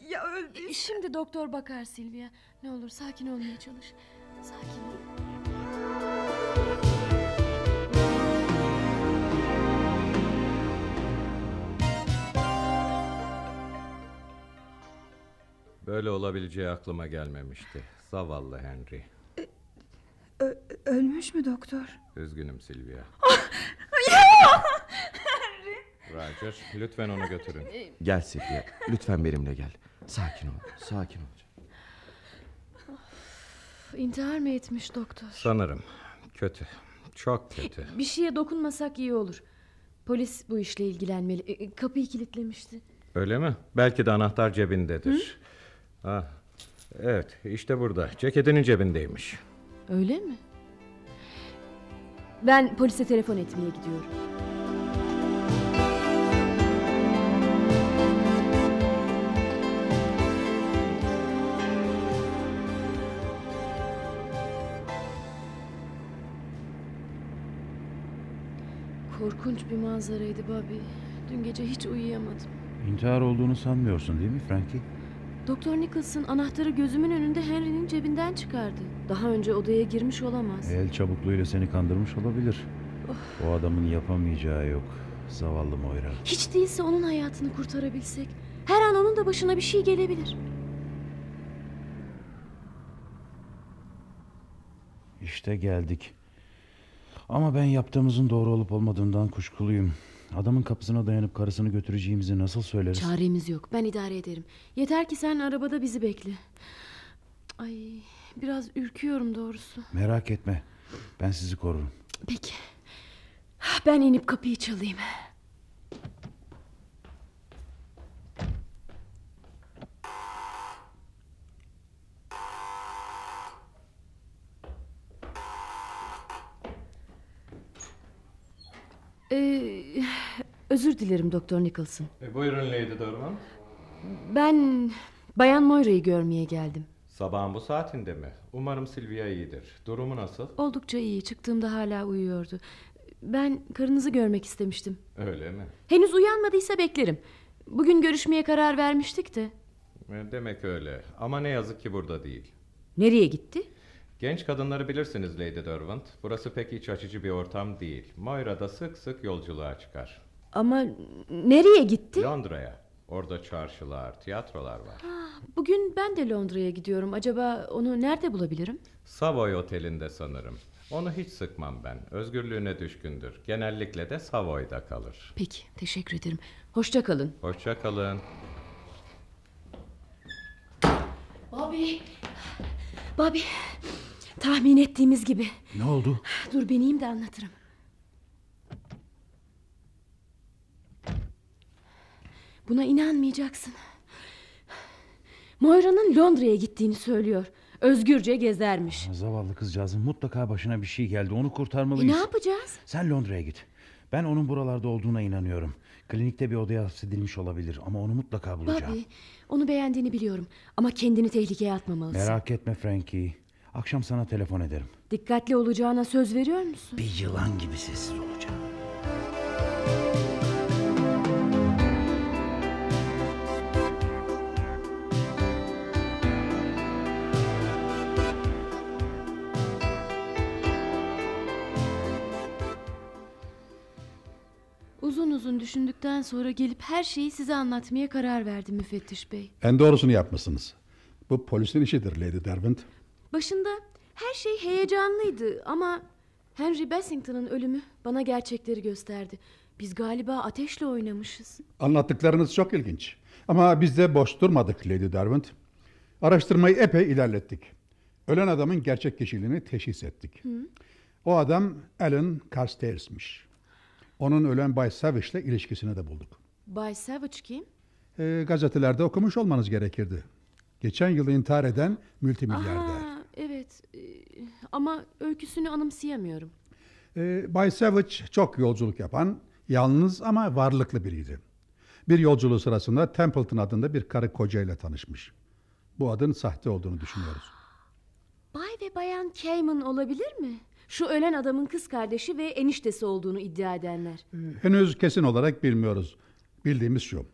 ya öldü. Şimdi doktor bakar Silvia. Ne olur sakin olmaya çalış. Sakin ol. Böyle olabileceği aklıma gelmemişti. Zavallı Henry. Ölmüş mü doktor? Üzgünüm Silvia. Henry. <laughs> Roger, lütfen onu götürün. Gel Silvia. Lütfen benimle gel. Sakin ol. Sakin ol. İntihar mı etmiş doktor? Sanırım. Kötü. Çok kötü. Bir şeye dokunmasak iyi olur. Polis bu işle ilgilenmeli. E, e, Kapıyı kilitlemişti. Öyle mi? Belki de anahtar cebindedir. Ha, evet işte burada. Ceketinin cebindeymiş. Öyle mi? Ben polise telefon etmeye gidiyorum. Korkunç bir manzaraydı Bobby. Dün gece hiç uyuyamadım. İntihar olduğunu sanmıyorsun değil mi Frankie? Doktor Nicholson anahtarı gözümün önünde Henry'nin cebinden çıkardı. Daha önce odaya girmiş olamaz. El çabukluğuyla seni kandırmış olabilir. O adamın yapamayacağı yok. Zavallı Moira. Hiç değilse onun hayatını kurtarabilsek. Her an onun da başına bir şey gelebilir. İşte geldik. Ama ben yaptığımızın doğru olup olmadığından kuşkuluyum. Adamın kapısına dayanıp karısını götüreceğimizi nasıl söyleriz? Çaremiz yok. Ben idare ederim. Yeter ki sen arabada bizi bekle. Ay, biraz ürküyorum doğrusu. Merak etme. Ben sizi korurum. Peki. Ben inip kapıyı çalayım. Ee, <sighs> özür dilerim Doktor Nicholson. E, buyurun Lady Dorman. Ben Bayan Moira'yı görmeye geldim. Sabahın bu saatinde mi? Umarım Silvia iyidir. Durumu nasıl? Oldukça iyi. Çıktığımda hala uyuyordu. Ben karınızı görmek istemiştim. Öyle mi? Henüz uyanmadıysa beklerim. Bugün görüşmeye karar vermiştik de. E, Demek öyle. Ama ne yazık ki burada değil. Nereye gitti? Genç kadınları bilirsiniz Lady Derwent. Burası pek iç açıcı bir ortam değil. Moira da sık sık yolculuğa çıkar. Ama nereye gitti? Londra'ya. Orada çarşılar, tiyatrolar var. Bugün ben de Londra'ya gidiyorum. Acaba onu nerede bulabilirim? Savoy Oteli'nde sanırım. Onu hiç sıkmam ben. Özgürlüğüne düşkündür. Genellikle de Savoy'da kalır. Peki, teşekkür ederim. Hoşça kalın. Hoşça kalın. Bobby. Bobby. Tahmin ettiğimiz gibi. Ne oldu? Dur bineyim de anlatırım. Buna inanmayacaksın. Moira'nın Londra'ya gittiğini söylüyor. Özgürce gezermiş. Zavallı kızcağızın mutlaka başına bir şey geldi. Onu E, kurtarmalıyız. ne yapacağız? Sen Londra'ya git. Ben onun buralarda olduğuna inanıyorum. Klinikte bir odaya hapsedilmiş olabilir ama onu mutlaka bulacağım. Bobby, onu beğendiğini biliyorum. Ama kendini tehlikeye atmamalısın. Merak etme Frankie. Akşam sana telefon ederim. Dikkatli olacağına söz veriyor musun? Bir yılan gibi sessiz olacağım. Uzun uzun düşündükten sonra gelip her şeyi size anlatmaya karar verdim müfettiş bey. En doğrusunu yapmışsınız. Bu polisin işidir Lady Derwent. Başında her şey heyecanlıydı ama Henry Bassington'ın ölümü bana gerçekleri gösterdi. Biz galiba ateşle oynamışız. Anlattıklarınız çok ilginç. Ama biz de boş durmadık Lady Derwent. Araştırmayı epey ilerlettik. Ölen adamın gerçek kişiliğini teşhis ettik. Hı? O adam Alan Carstairs'miş. Onun ölen Bay Savage ile ilişkisini de bulduk. Bay Savage kim? Ee, gazetelerde okumuş olmanız gerekirdi. Geçen yıl intihar eden multimilyarder. Aa, evet Ee, ama öyküsünü anımsayamıyorum. Ee, Bay Savage çok yolculuk yapan, yalnız ama varlıklı biriydi. Bir yolculuğu sırasında Templeton adında bir karı kocayla tanışmış. Bu adın sahte olduğunu düşünüyoruz. Bay ve bayan Cayman olabilir mi? Şu ölen adamın kız kardeşi ve eniştesi olduğunu iddia edenler. Henüz kesin olarak bilmiyoruz. Bildiğimiz şu.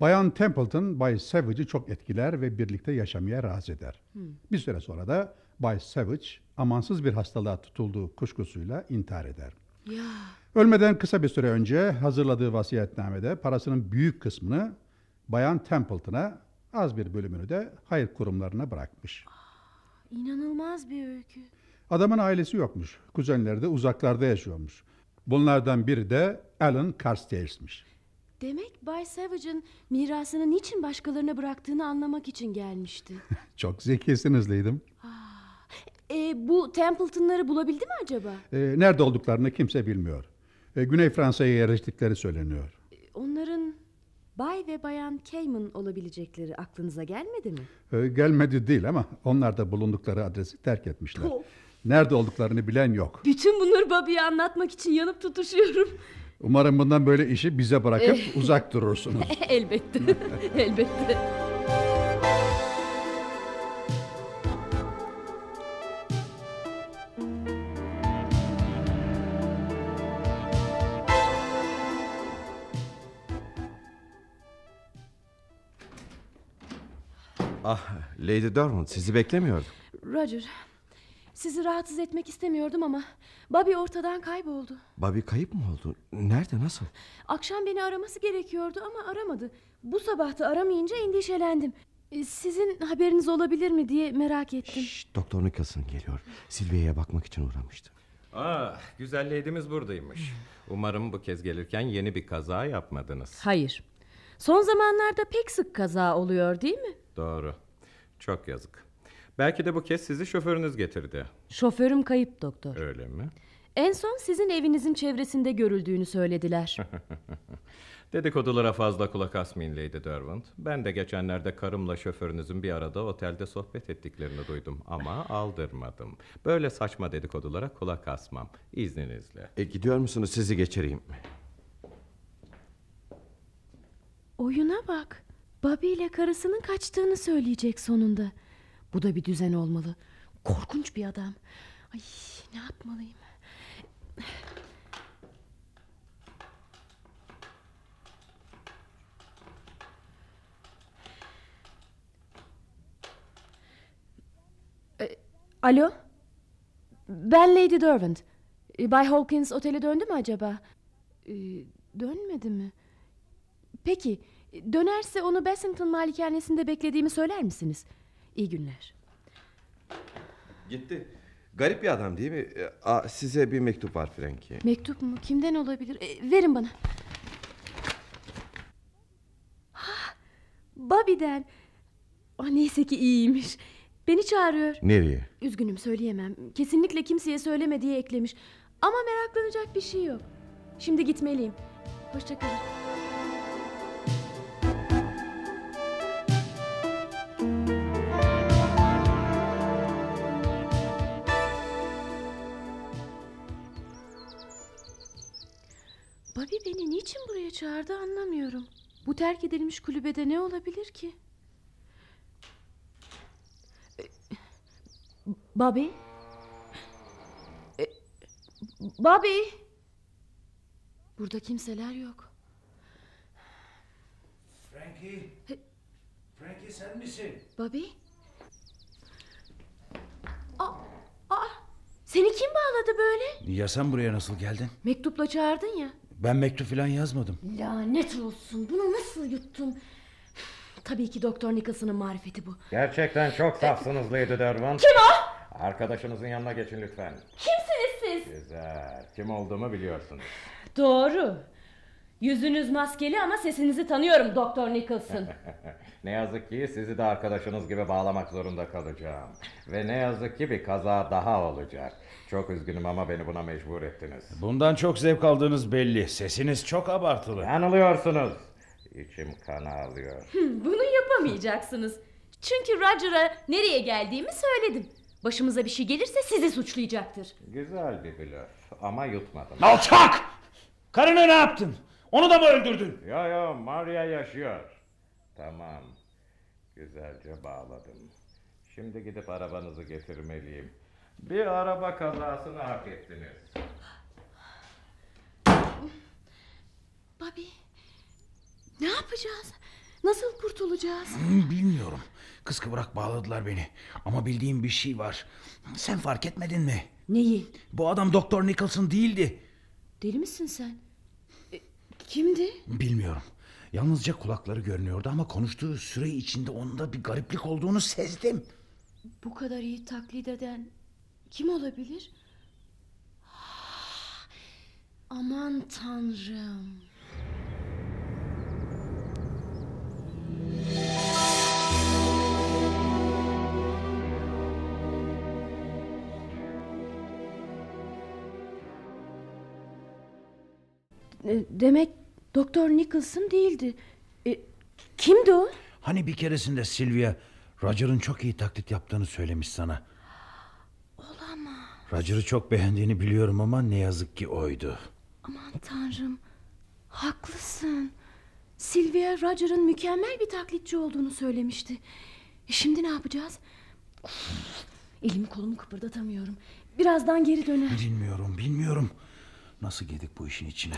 Bayan Templeton Bay Savage'i çok etkiler ve birlikte yaşamaya razı eder. Hmm. Bir süre sonra da Bay Savage amansız bir hastalığa tutulduğu kuşkusuyla intihar eder. Ya Ölmeden kısa bir süre önce hazırladığı vasiyetnamede parasının büyük kısmını Bayan Templeton'a az bir bölümünü de hayır kurumlarına bırakmış. inanılmaz bir öykü. Adamın ailesi yokmuş. Kuzenleri de uzaklarda yaşıyormuş. Bunlardan biri de Alan Carstairs'miş. Demek Bay Savage'ın mirasını niçin başkalarına bıraktığını anlamak için gelmişti. <laughs> Çok zekisiniz Leydim. e, bu Templeton'ları bulabildi mi acaba? Ee, nerede olduklarını kimse bilmiyor. E, Güney Fransa'ya yerleştikleri söyleniyor. Onların Bay ve Bayan Cayman olabilecekleri aklınıza gelmedi mi? E, gelmedi değil ama onlar da bulundukları adresi terk etmişler. Of. Nerede olduklarını bilen yok. Bütün bunları Bobby'ye anlatmak için yanıp tutuşuyorum. Umarım bundan böyle işi bize bırakıp Eh. uzak durursunuz. <laughs> elbette. <laughs> elbette. Ah Lady Derwent sizi beklemiyordum. Roger, sizi rahatsız etmek istemiyordum ama Bobby ortadan kayboldu. Bobby kayıp mı oldu? Nerede nasıl? Akşam beni araması gerekiyordu ama aramadı. Bu sabah da aramayınca endişelendim. E, Sizin haberiniz olabilir mi diye merak ettim. Doktor Nicholson geliyor. Silvia'ya bakmak için uğramıştı. Ah, güzel lady'miz buradaymış. Umarım bu kez gelirken yeni bir kaza yapmadınız. Hayır. Son zamanlarda pek sık kaza oluyor değil mi? Doğru. Çok yazık. Belki de bu kez sizi şoförünüz getirdi. Şoförüm kayıp doktor. Öyle mi? En son sizin evinizin çevresinde görüldüğünü söylediler. <laughs> Dedikodulara fazla kulak asmayın Lady Derwent. Ben de geçenlerde karımla şoförünüzün bir arada otelde sohbet ettiklerini duydum ama aldırmadım. Böyle saçma dedikodulara kulak asmam. İzninizle. E, gidiyor musunuz sizi geçireyim. Oyuna bak. Bobby ile karısının kaçtığını söyleyecek sonunda. Bu da bir düzen olmalı. Korkunç bir adam. Ay ne yapmalıyım? E, Alo? Ben Lady Derwent. E, Bay Hawkins otele döndü mü acaba? E, dönmedi mi? Peki, dönerse onu Bassington malikanesinde beklediğimi söyler misiniz? İyi günler. Gitti. Garip bir adam değil mi? E, aa, size bir mektup var Frankie. Mektup mu? Kimden olabilir? E, verin bana. Ha, Bobby'den. Ah, neyse ki iyiymiş. Beni çağırıyor. Nereye? Üzgünüm söyleyemem. Kesinlikle kimseye söyleme diye eklemiş. Ama meraklanacak bir şey yok. Şimdi gitmeliyim. Hoşçakalın. Çağırdı anlamıyorum. Bu terk edilmiş kulübede ne olabilir ki? E, Bobby? E, Bobby? Burada kimseler yok. Frankie. Frankie sen misin? Bobby? Aa, aa, seni kim bağladı böyle? Ya sen buraya nasıl geldin? Mektupla çağırdın ya. Ben mektup falan yazmadım. Lanet olsun. Bunu nasıl yuttum? Tabii ki Doktor Nicholson'ın marifeti bu. Gerçekten çok safsınız Lady Derwent. Kim o? Arkadaşınızın yanına geçin lütfen. Kimsiniz siz? Güzel. Kim olduğumu biliyorsunuz. Doğru. Yüzünüz maskeli ama sesinizi tanıyorum Doktor Nicholson. <laughs> ne yazık ki sizi de arkadaşınız gibi bağlamak zorunda kalacağım. Ve ne yazık ki bir kaza daha olacak. Çok üzgünüm ama beni buna mecbur ettiniz. Bundan çok zevk aldığınız belli. Sesiniz çok abartılı. Yanılıyorsunuz. İçim kan ağlıyor. Bunu yapamayacaksınız. Çünkü Roger'a nereye geldiğimi söyledim. Başımıza bir şey gelirse sizi suçlayacaktır. Güzel bir blöf ama yutmadım. Alçak! Karını ne yaptın? Onu da mı öldürdün? Yo yo Maria yaşıyor. Tamam. Güzelce bağladım. Şimdi gidip arabanızı getirmeliyim. Bir araba kazasını hak ettiniz. Bobby, ne yapacağız? Nasıl kurtulacağız? Hmm, Bilmiyorum. Kız kıvrak bağladılar beni. Ama bildiğim bir şey var. Sen fark etmedin mi? Neyi? Bu adam Doktor Nicholson değildi. Deli misin sen? E, kimdi? Bilmiyorum. Yalnızca kulakları görünüyordu ama konuştuğu süre içinde onda bir gariplik olduğunu sezdim. Bu kadar iyi taklit eden kim olabilir? Aman tanrım. E, demek Doktor Nicholson değildi. E, kimdi o? Hani bir keresinde Sylvia Roger'ın çok iyi taklit yaptığını söylemiş sana. Roger'ı çok beğendiğini biliyorum ama ne yazık ki oydu. Aman tanrım. Haklısın. Sylvia Roger'ın mükemmel bir taklitçi olduğunu söylemişti. E şimdi ne yapacağız? Of, elimi kolumu kıpırdatamıyorum. Birazdan geri döner. Bilmiyorum, bilmiyorum. Nasıl girdik bu işin içine?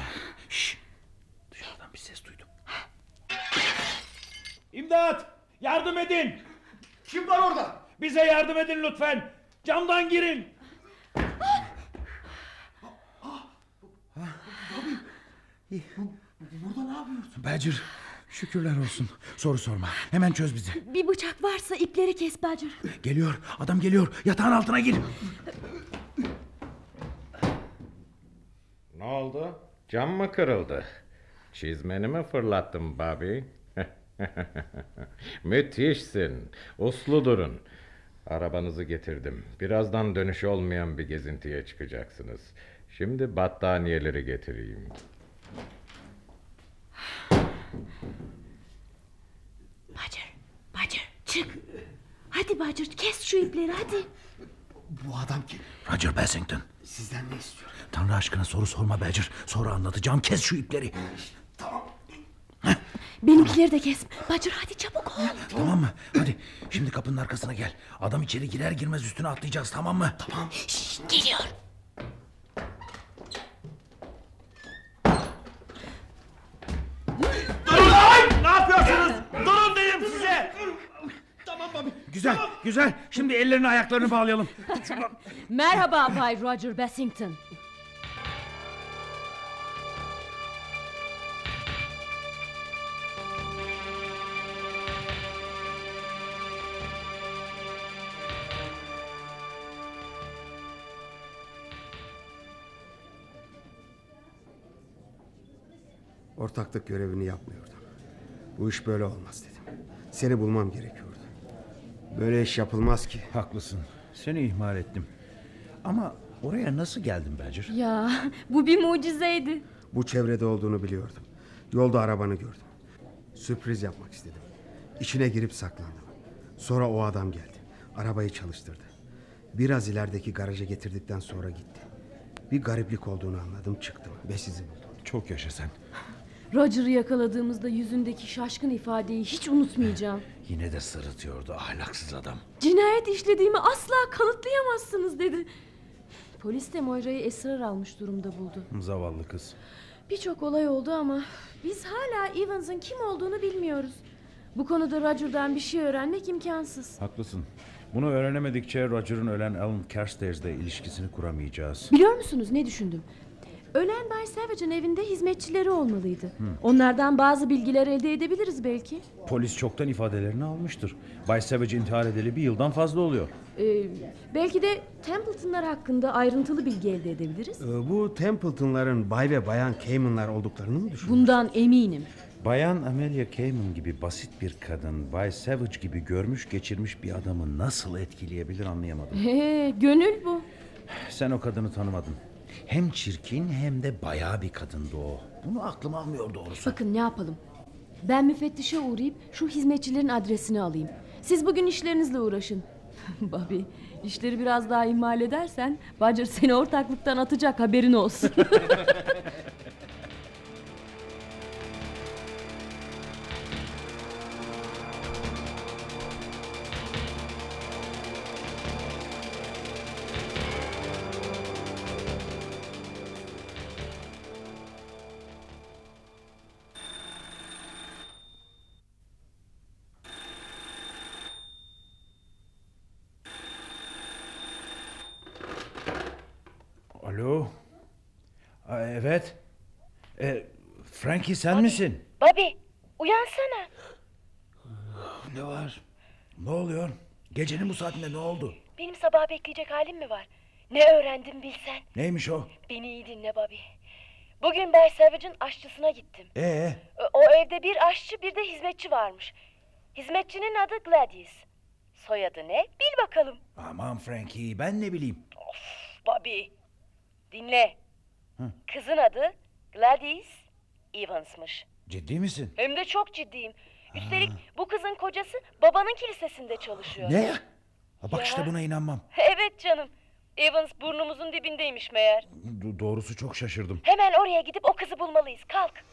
Şş, dışarıdan bir ses duydum. İmdat! Yardım edin! Kim var orada? Bize yardım edin lütfen. Camdan girin. Burada ne yapıyorsun? Badger, şükürler olsun. Soru sorma. Hemen çöz bizi. Bir bıçak varsa ipleri kes Badger. Geliyor, adam geliyor. Yatağın altına gir. Ne oldu? Cam mı kırıldı? Çizmeni mi fırlattın Bobby? <laughs> Müthişsin. Uslu durun. Arabanızı getirdim. Birazdan dönüşü olmayan bir gezintiye çıkacaksınız. Şimdi battaniyeleri getireyim. Badger, Badger çık. Hadi Badger kes şu ipleri hadi. Bu adam kim? Roger Bassington. Sizden ne istiyor? Tanrı aşkına soru sorma Badger. Sonra anlatacağım. Kes şu ipleri. Tamam. Benimkileri de kes. Badger hadi çabuk ol. Tamam mı? Hadi şimdi kapının arkasına gel. Adam içeri girer girmez üstüne atlayacağız tamam mı? Tamam. Şşş, geliyor. Durun! Ne yapıyorsunuz? Durun dedim size. Tamam Bobby. Güzel, güzel. Şimdi ellerini ayaklarını bağlayalım. <laughs> Merhaba Bay Roger Bassington. Ortaklık görevini yapmıyordum. Bu iş böyle olmaz dedim. Seni bulmam gerekiyordu. Böyle iş yapılmaz ki. Haklısın. Seni ihmal ettim. Ama oraya nasıl geldin Badger? Ya bu bir mucizeydi. Bu çevrede olduğunu biliyordum. Yolda arabanı gördüm. Sürpriz yapmak istedim. İçine girip saklandım. Sonra o adam geldi. Arabayı çalıştırdı. Biraz ilerideki garaja getirdikten sonra gitti. Bir gariplik olduğunu anladım çıktım ve sizi buldum. Çok yaşa sen. Roger'ı yakaladığımızda yüzündeki şaşkın ifadeyi hiç unutmayacağım. <laughs> Yine de sırıtıyordu ahlaksız adam. Cinayet işlediğimi asla kanıtlayamazsınız dedi. Polis de Moira'yı esrar almış durumda buldu. Zavallı kız. Birçok olay oldu ama biz hala Evans'ın kim olduğunu bilmiyoruz. Bu konuda Roger'dan bir şey öğrenmek imkansız. Haklısın. Bunu öğrenemedikçe Roger'ın ölen Alan Carstairs'le ilişkisini kuramayacağız. Biliyor musunuz ne düşündüm? Ölen Bay Savage'ın evinde hizmetçileri olmalıydı. Onlardan bazı bilgiler elde edebiliriz belki. Polis çoktan ifadelerini almıştır. Bay Savage intihar edeli bir yıldan fazla oluyor. Ee, belki de Templeton'lar hakkında ayrıntılı bilgi elde edebiliriz. Ee, bu Templeton'ların bay ve bayan Cayman'lar olduklarını mı düşünüyorsun? Bundan eminim. Bayan Amelia Cayman gibi basit bir kadın Bay Savage gibi görmüş geçirmiş bir adamı nasıl etkileyebilir anlayamadım. He, gönül bu. Sen o kadını tanımadın. Hem çirkin hem de bayağı bir kadındı o. Bunu aklım almıyor doğrusu. Bakın ne yapalım. Ben müfettişe uğrayıp şu hizmetçilerin adresini alayım. Siz bugün işlerinizle uğraşın. <laughs> Bobby, işleri biraz daha ihmal edersen Badger seni ortaklıktan atacak haberin olsun. <laughs> Frankie sen misin? Bobby uyansana. Ne var? Ne oluyor? Gecenin bu saatinde ne oldu? Benim sabah bekleyecek halim mi var? Ne öğrendim bilsen. Neymiş o? Beni iyi dinle Bobby. Bugün Bay Savage'ın aşçısına gittim. Ee, O evde bir aşçı bir de hizmetçi varmış. Hizmetçinin adı Gladys. Soyadı ne? Bil bakalım. aman Frankie ben ne bileyim. Bobby. Dinle. Hı. Kızın adı Gladys Evans'mış. Ciddi misin? Hem de çok ciddiyim. Üstelik bu kızın kocası babanın kilisesinde çalışıyor. Ne? Ha, Bak Ya. işte buna inanmam. Evet canım. Evans burnumuzun dibindeymiş meğer. Do- doğrusu çok şaşırdım. Hemen oraya gidip o kızı bulmalıyız. Kalk.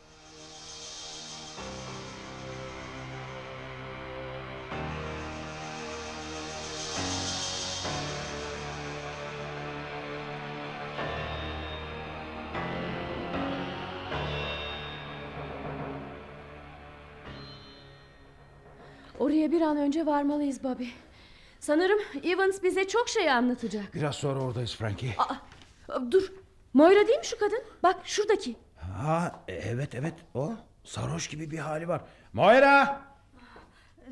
Oraya bir an önce varmalıyız Bobby. Sanırım Evans bize çok şey anlatacak. Biraz sonra oradayız Frankie. Aa, dur. Moira değil mi şu kadın? Bak şuradaki. Ha evet evet o. Sarhoş gibi bir hali var. Moira!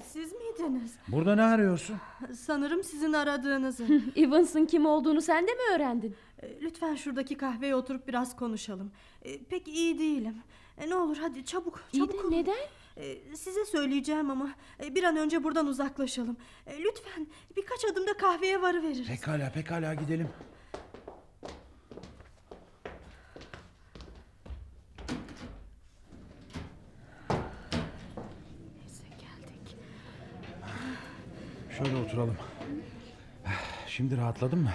Siz miydiniz? Burada ne arıyorsun? Sanırım sizin aradığınızı. <laughs> Evans'ın kim olduğunu sen de mi öğrendin? E, Lütfen şuradaki kahveye oturup biraz konuşalım. E, Pek iyi değilim. E, Ne olur hadi çabuk çabuk olun. neden? E, Size söyleyeceğim ama e, bir an önce buradan uzaklaşalım. E, Lütfen birkaç adımda kahveye varıveririz. Pekala pekala gidelim. Şöyle oturalım. Şimdi rahatladın mı?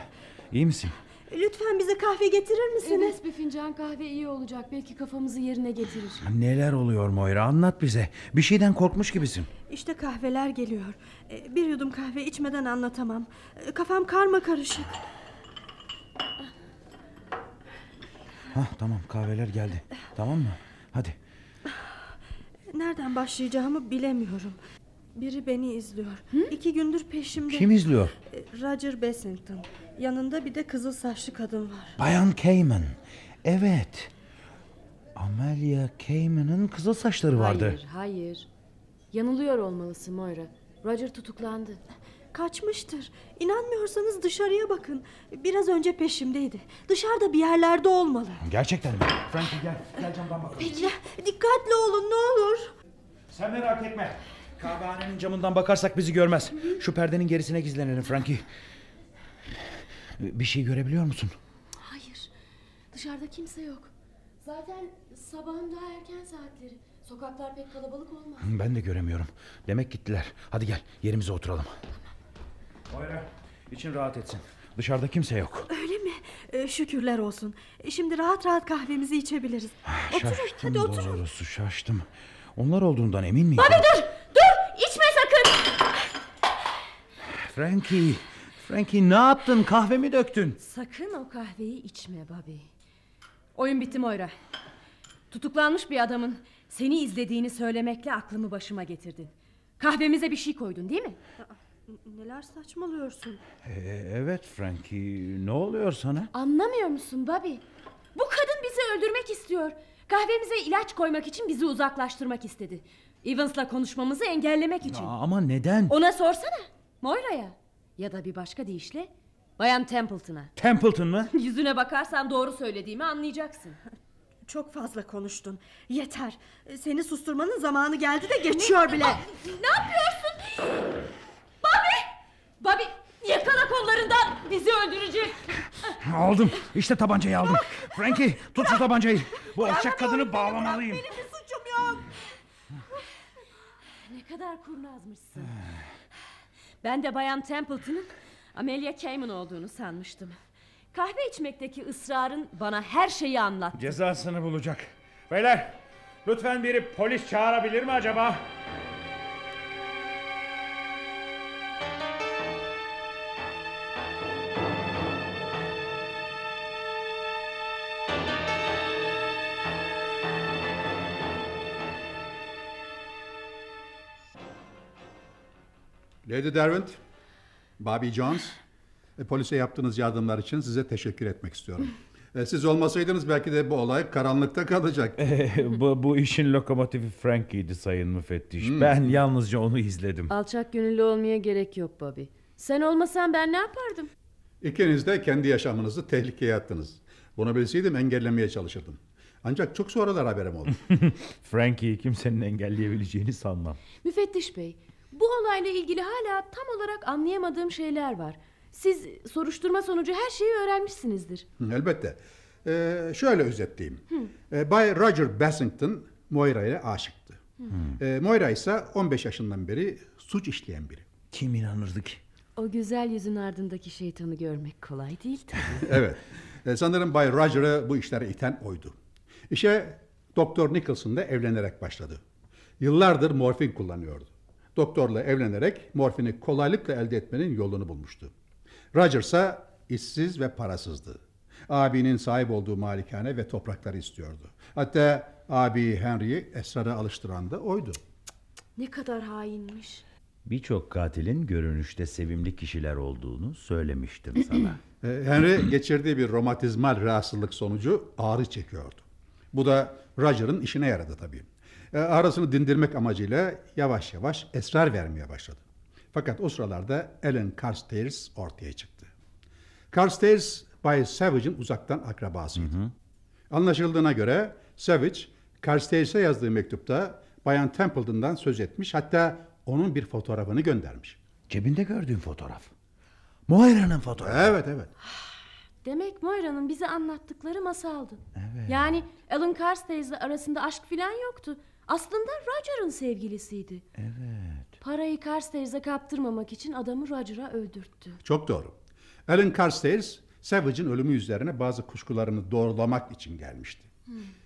İyi misin? Lütfen bize kahve getirir misiniz? Evet bir fincan kahve iyi olacak. Belki kafamızı yerine getirir. Neler oluyor Moira anlat bize. Bir şeyden korkmuş gibisin. İşte kahveler geliyor. E, Bir yudum kahve içmeden anlatamam. E, Kafam karma karışık. Hah tamam kahveler geldi. Tamam mı? Hadi. Nereden başlayacağımı bilemiyorum. Biri beni izliyor. İki gündür peşimde. Kim izliyor? E, Roger Bessington. Yanında bir de kızıl saçlı kadın var. Bayan Cayman. Evet. Amelia Cayman'ın kızıl saçları vardı. Hayır hayır. Yanılıyor olmalısın Moira. Roger tutuklandı. Kaçmıştır. İnanmıyorsanız dışarıya bakın. Biraz önce peşimdeydi. Dışarıda bir yerlerde olmalı. Gerçekten mi? Frankie gel. Gel camdan bakalım. Peki. Dikkatli olun ne olur. Sen merak etme. Kahvehanenin camından bakarsak bizi görmez. Şu perdenin gerisine gizlenelim Frankie. Bir şey görebiliyor musun? Hayır. Dışarıda kimse yok. Zaten sabahın daha erken saatleri. Sokaklar pek kalabalık olmaz. Ben de göremiyorum. Demek gittiler. Hadi gel yerimize oturalım. Moira için rahat etsin. Dışarıda kimse yok. Öyle mi? E, şükürler olsun. E, şimdi rahat rahat kahvemizi içebiliriz. Oturun Şaştım hadi oturun. doğrusu şaştım. Onlar olduğundan emin miyim? Bobby dur! Dur! İçme sakın! Frankie, Frankie ne yaptın? Kahvemi döktün. Sakın o kahveyi içme Bobby. Oyun bitti Moira. Tutuklanmış bir adamın seni izlediğini söylemekle aklımı başıma getirdin. Kahvemize bir şey koydun değil mi? Neler saçmalıyorsun? Ee, evet Frankie, ne oluyor sana? Anlamıyor musun Bobby? Bu kadın bizi öldürmek istiyor. Kahvemize ilaç koymak için bizi uzaklaştırmak istedi. Evans'la konuşmamızı engellemek için. Aa, ama neden? Ona sorsana. Moira'ya. Ya da bir başka deyişle Bayan Templeton'a. Templeton mı? <laughs> Yüzüne bakarsan doğru söylediğimi anlayacaksın. Çok fazla konuştun. Yeter. Seni susturmanın zamanı geldi de geçiyor bile. Ne yapıyorsun? Bobby! Bobby yakala kollarından bizi öldürecek. Aldım. İşte tabancayı aldım. Frankie tut şu tabancayı. Bu alçak kadını bağlamalıyım. Benim bir suçum yok. Ne kadar kurnazmışsın. Ben de Bayan Templeton'ın Amelia Cayman olduğunu sanmıştım. Kahve içmekteki ısrarın bana her şeyi anlattı. Cezasını bulacak. Beyler lütfen biri polis çağırabilir mi acaba? Lady Derwent, Bobby Jones, e, polise yaptığınız yardımlar için size teşekkür etmek istiyorum. E, siz olmasaydınız belki de bu olay karanlıkta kalacak. <laughs> bu, bu işin lokomotifi Frankie'ydi sayın müfettiş. Hmm. Ben yalnızca onu izledim. Alçak gönüllü olmaya gerek yok Bobby. Sen olmasan ben ne yapardım? İkiniz de kendi yaşamınızı tehlikeye attınız. Bunu bilseydim engellemeye çalışırdım. Ancak çok sonralar haberim oldu. <laughs> Frankie'yi kimsenin engelleyebileceğini sanmam. Müfettiş bey, bu olayla ilgili hala tam olarak anlayamadığım şeyler var. Siz soruşturma sonucu her şeyi öğrenmişsinizdir. Elbette. Ee, şöyle özetleyeyim. Ee, Bay Roger Bassington Moira'ya aşıktı. Ee, Moira ise 15 yaşından beri suç işleyen biri. Kim inanırdı ki? O güzel yüzün ardındaki şeytanı görmek kolay değil tabii. <laughs> evet. Ee, sanırım Bay Roger'ı bu işlere iten oydu. İşe Doktor Nicholson da evlenerek başladı. Yıllardır morfin kullanıyordu. Doktorla evlenerek morfini kolaylıkla elde etmenin yolunu bulmuştu. Roger ise işsiz ve parasızdı. Abinin sahip olduğu malikane ve toprakları istiyordu. Hatta abi Henry'i esrara alıştıran da oydu. Ne kadar hainmiş. Birçok katilin görünüşte sevimli kişiler olduğunu söylemiştim sana. <clears throat> Ee, Henry geçirdiği bir romatizmal rahatsızlık sonucu ağrı çekiyordu. Bu da Roger'ın işine yaradı tabii. Ee, Ağrısını dindirmek amacıyla yavaş yavaş esrar vermeye başladı. Fakat o sıralarda Ellen Carstairs ortaya çıktı. Carstairs Bay Savage'ın uzaktan akrabasıydı. Anlaşıldığına göre Savage, Carstairs'e yazdığı mektupta Bayan Templeton'dan söz etmiş hatta onun bir fotoğrafını göndermiş. Cebinde gördüğün fotoğraf. Moira'nın fotoğrafı. Evet evet. Demek Moira'nın bize anlattıkları masaldı. Yani Alan Carstairs'le arasında aşk filan yoktu. Aslında Roger'ın sevgilisiydi. Evet. Parayı Carstairs'e kaptırmamak için adamı Roger'a öldürttü. Çok doğru. Alan Carstairs, Savage'ın ölümü üzerine bazı kuşkularını doğrulamak için gelmişti.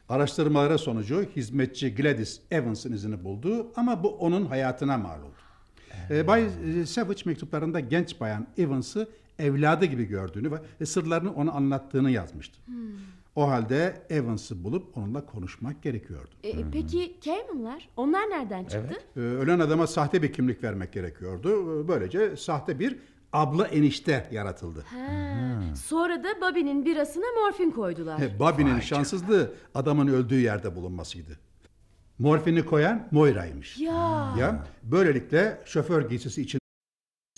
Araştırmaları sonucu hizmetçi Gladys Evans'ın izini buldu ama bu onun hayatına mal oldu. Ee, Bay e, Savage mektuplarında genç bayan Evans'ı evladı gibi gördüğünü ve sırlarını ona anlattığını yazmıştı. O halde Evans'ı bulup onunla konuşmak gerekiyordu. E, peki Cayman'lar? Onlar nereden çıktı? Ee, ölen adama sahte bir kimlik vermek gerekiyordu. Ee, Böylece sahte bir abla enişte yaratıldı. Ha. Sonra da Bobby'nin birasına morfin koydular. He, Bobby'nin şanssızlığı adamın öldüğü yerde bulunmasıydı. Morfini koyan Moira'ymış. Ya. Ya böylelikle şoför giysisi için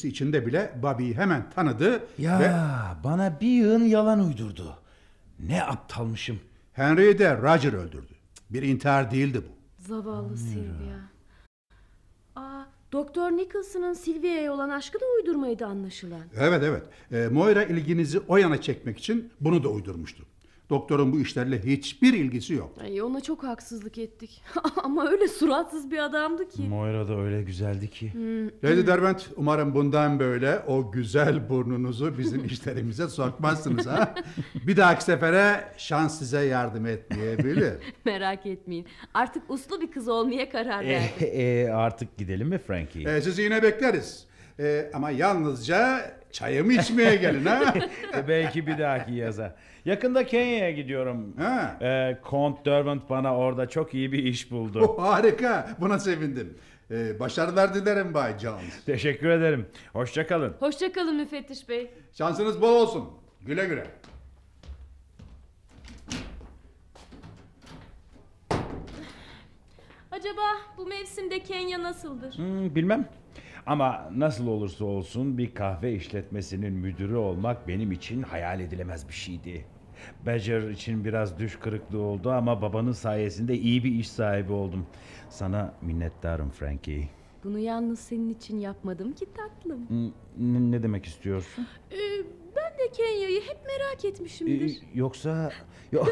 içinde bile Bobby'yi hemen tanıdı Ya ve bana bir yığın yalan uydurdu. Ne aptalmışım. Henry'i de Roger öldürdü. Bir intihar değildi bu. Zavallı Sylvia. Aa, Doktor Nicholson'ın Sylvia'ya olan aşkı da uydurmaydı anlaşılan. Evet evet. Ee, Moira ilginizi o yana çekmek için bunu da uydurmuştu. Doktorun bu işlerle hiçbir ilgisi yok. Ay, ona çok haksızlık ettik. <laughs> Ama öyle suratsız bir adamdı ki. Moira da öyle güzeldi ki. Hmm. Lady Derwent umarım bundan böyle o güzel burnunuzu bizim <laughs> işlerimize sokmazsınız ha. Bir dahaki sefere şans size yardım etmeyebilir. <laughs> Merak etmeyin. Artık uslu bir kız olmaya karar E, verdim. e, artık gidelim mi Frankie? Ee, sizi yine bekleriz. Ee, ama yalnızca çayımı içmeye gelin ha. <laughs> E, Belki bir dahaki yaza. Yakında Kenya'ya gidiyorum. Ha. E, Kont Derwent bana orada çok iyi bir iş buldu. Oh, harika. Buna sevindim. Ee, başarılar dilerim Bay Jones. Teşekkür ederim. Hoşçakalın. Hoşçakalın müfettiş bey. Şansınız bol olsun. Güle güle. Acaba bu mevsimde Kenya nasıldır? Hmm, bilmem. Ama nasıl olursa olsun bir kahve işletmesinin müdürü olmak benim için hayal edilemez bir şeydi. Badger için biraz düş kırıklığı oldu ama babanın sayesinde iyi bir iş sahibi oldum. Sana minnettarım Frankie. Bunu yalnız senin için yapmadım ki tatlım. Ne, ne demek istiyorsun? Ee, ben de Kenya'yı hep merak etmişimdir. Ee, yoksa yo,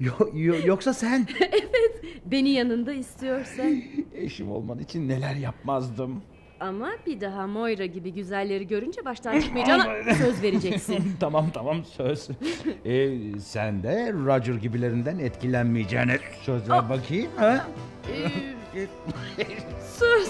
yo, yo- yoksa sen <laughs> evet, beni yanında istiyorsan. <laughs> eşim olman için neler yapmazdım. Ama bir daha Moira gibi güzelleri görünce baştan çıkmayacağına <laughs> söz vereceksin. <laughs> tamam tamam söz. Ee, sen de Roger gibilerinden etkilenmeyeceğine söz ver bakayım. Ha? Ee, <laughs> söz.